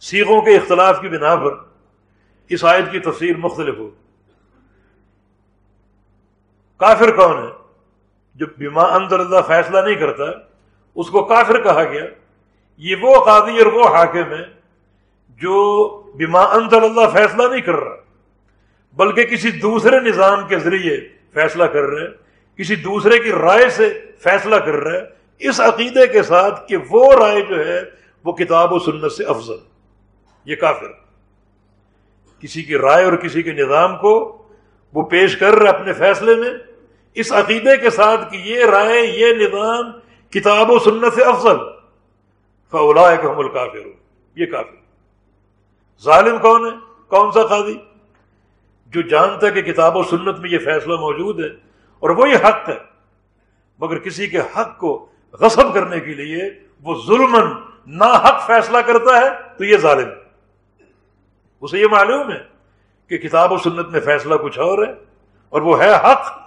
سیغوں کے اختلاف کی بنا پر اس آیت کی تفصیل مختلف ہو۔ کافر کون ہے؟ جو بیما اندر اللہ فیصلہ نہیں کرتا، اس کو کافر کہا گیا۔ یہ وہ قاضی اور وہ حاکم ہے جو بیما اندر اللہ فیصلہ نہیں کر رہا، بلکہ کسی دوسرے نظام کے ذریعے فیصلہ کر رہے، کسی دوسرے کی رائے سے فیصلہ کر رہا ہے اس عقیدے کے ساتھ کہ وہ رائے جو ہے، وہ کتاب و سنت سے افضل۔ یہ کافر۔ کسی کی رائے اور کسی کے نظام کو وہ پیش کر رہے اپنے فیصلے میں اس عقیدے کے ساتھ کہ یہ رائے، یہ نظام کتاب و سنت سے افضل۔ فولا حمل کافر ہو یہ کافر۔ ظالم کون ہے؟ کون سا قاضی؟ جو جانتا ہے کہ کتاب و سنت میں یہ فیصلہ موجود ہے اور وہی حق ہے، مگر کسی کے حق کو غصب کرنے کے لیے وہ ظلم نا حق فیصلہ کرتا ہے تو یہ ظالم۔ اسے یہ معلوم ہے کہ کتاب و سنت میں فیصلہ کچھ اور ہے اور وہ ہے حق۔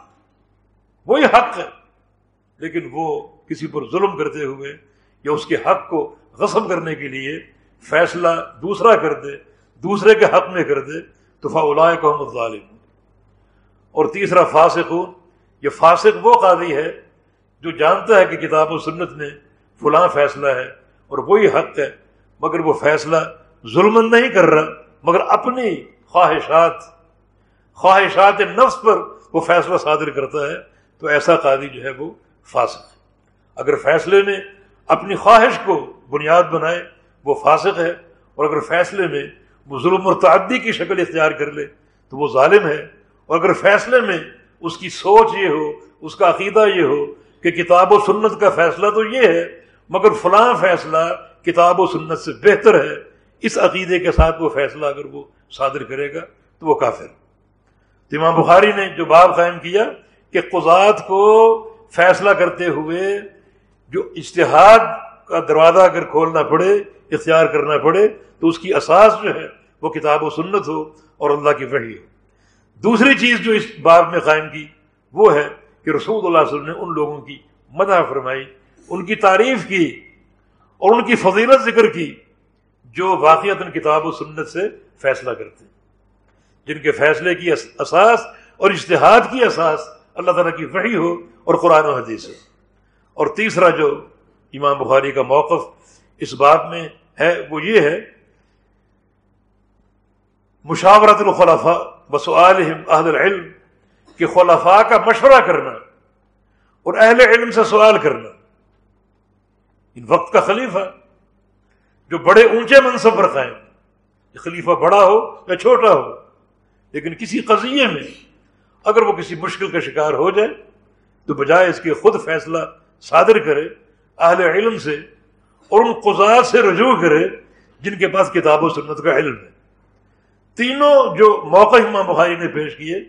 وہی حق ہے۔ لیکن وہ کسی پر ظلم کرتے ہوئے یا اس کے حق کو غصب کرنے کے لیے فیصلہ دوسرا کر دے، دوسرے کے حق میں کر دے، تو فا کو ظالم اور تیسرا فاسق ہو یہ فاسق وہ قاضی ہے جو جانتا ہے کہ کتاب و سنت میں فلاں فیصلہ ہے اور وہی حق ہے، مگر وہ فیصلہ ظلم نہیں کر رہا، مگر اپنی خواہشات خواہشات نفس پر وہ فیصلہ صادر کرتا ہے۔ تو ایسا قاضی جو ہے وہ فاسق ہے۔ اگر فیصلے نے اپنی خواہش کو بنیاد بنائے، وہ فاسق ہے۔ اور اگر فیصلے میں وہ ظلم اور تعدی کی شکل اختیار کر لے، تو وہ ظالم ہے۔ اور اگر فیصلے میں اس کی سوچ یہ ہو، اس کا عقیدہ یہ ہو کہ کتاب و سنت کا فیصلہ تو یہ ہے، مگر فلاں فیصلہ کتاب و سنت سے بہتر ہے۔ اس عقیدے کے ساتھ وہ فیصلہ اگر وہ صادر کرے گا، تو وہ کافر امام بخاری نے جو باب قائم کیا کہ قزات کو فیصلہ کرتے ہوئے جو اشتہاد کا دروازہ اگر کھولنا پڑے، اختیار کرنا پڑے، تو اس کی اساس جو ہے وہ کتاب و سنت ہو اور اللہ کی وحی ہو۔ دوسری چیز جو اس باب میں قائم کی وہ ہے کہ رسول اللہ علیہ وسلم نے ان لوگوں کی مدح فرمائی، ان کی تعریف کی اور ان کی فضیلت ذکر کی جو واقعات کتاب و سنت سے فیصلہ کرتے۔ ہیں جن کے فیصلے کی اساس اور اشتہاد کی اساس اللہ تعالیٰ کی وحی ہو اور قرآن و حدیث ہو۔ اور تیسرا جو امام بخاری کا موقف اس بات میں ہے، وہ یہ ہے، مشاورت الخلفاء بسعالہم اہل العلم کہ خلفاء کا مشورہ کرنا اور اہل علم سے سوال کرنا۔ ان وقت کا خلیفہ جو بڑے اونچے منصب پر قائم خلیفہ بڑا ہو یا چھوٹا ہو، لیکن کسی قضیے میں اگر وہ کسی مشکل کا شکار ہو جائے، تو بجائے اس کے خود فیصلہ صادر کرے، اہل علم سے اور ان قزات سے رجوع کرے، جن کے پاس کتاب و سنت کا علم ہے۔ تینوں جو موقع امام بخاری نے پیش کیے،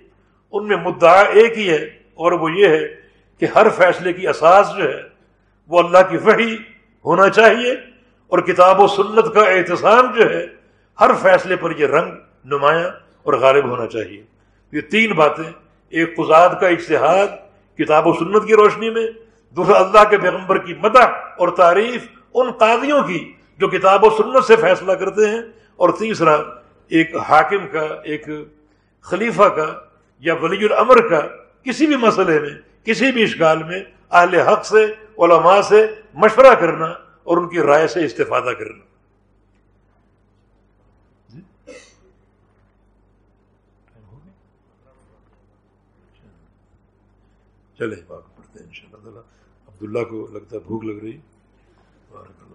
ان میں مدعا ایک ہی ہے اور وہ یہ ہے کہ ہر فیصلے کی اساس جو ہے، وہ اللہ کی وحی ہونا چاہیے اور کتاب و سنت کا احتسام جو ہے، ہر فیصلے پر یہ رنگ نمایاں اور غالب ہونا چاہیے۔ یہ تین باتیں ایک قزاد کا اشتہاد کتاب و سنت کی روشنی میں، دوسرا اللہ کے پیغمبر کی مدح اور تعریف ان قاضیوں کی جو کتاب و سنت سے فیصلہ کرتے ہیں، اور تیسرا ایک حاکم کا، ایک خلیفہ کا یا ولی الامر کا کسی بھی مسئلے میں، کسی بھی اشکال میں اہل حق سے، علماء سے مشورہ کرنا اور ان کی رائے سے استفادہ کرنا۔ چلے پڑھتے ہیں ان شاء اللہ تعالیٰ. عبداللہ کو لگتا ہے بھوک لگ رہی۔ بارک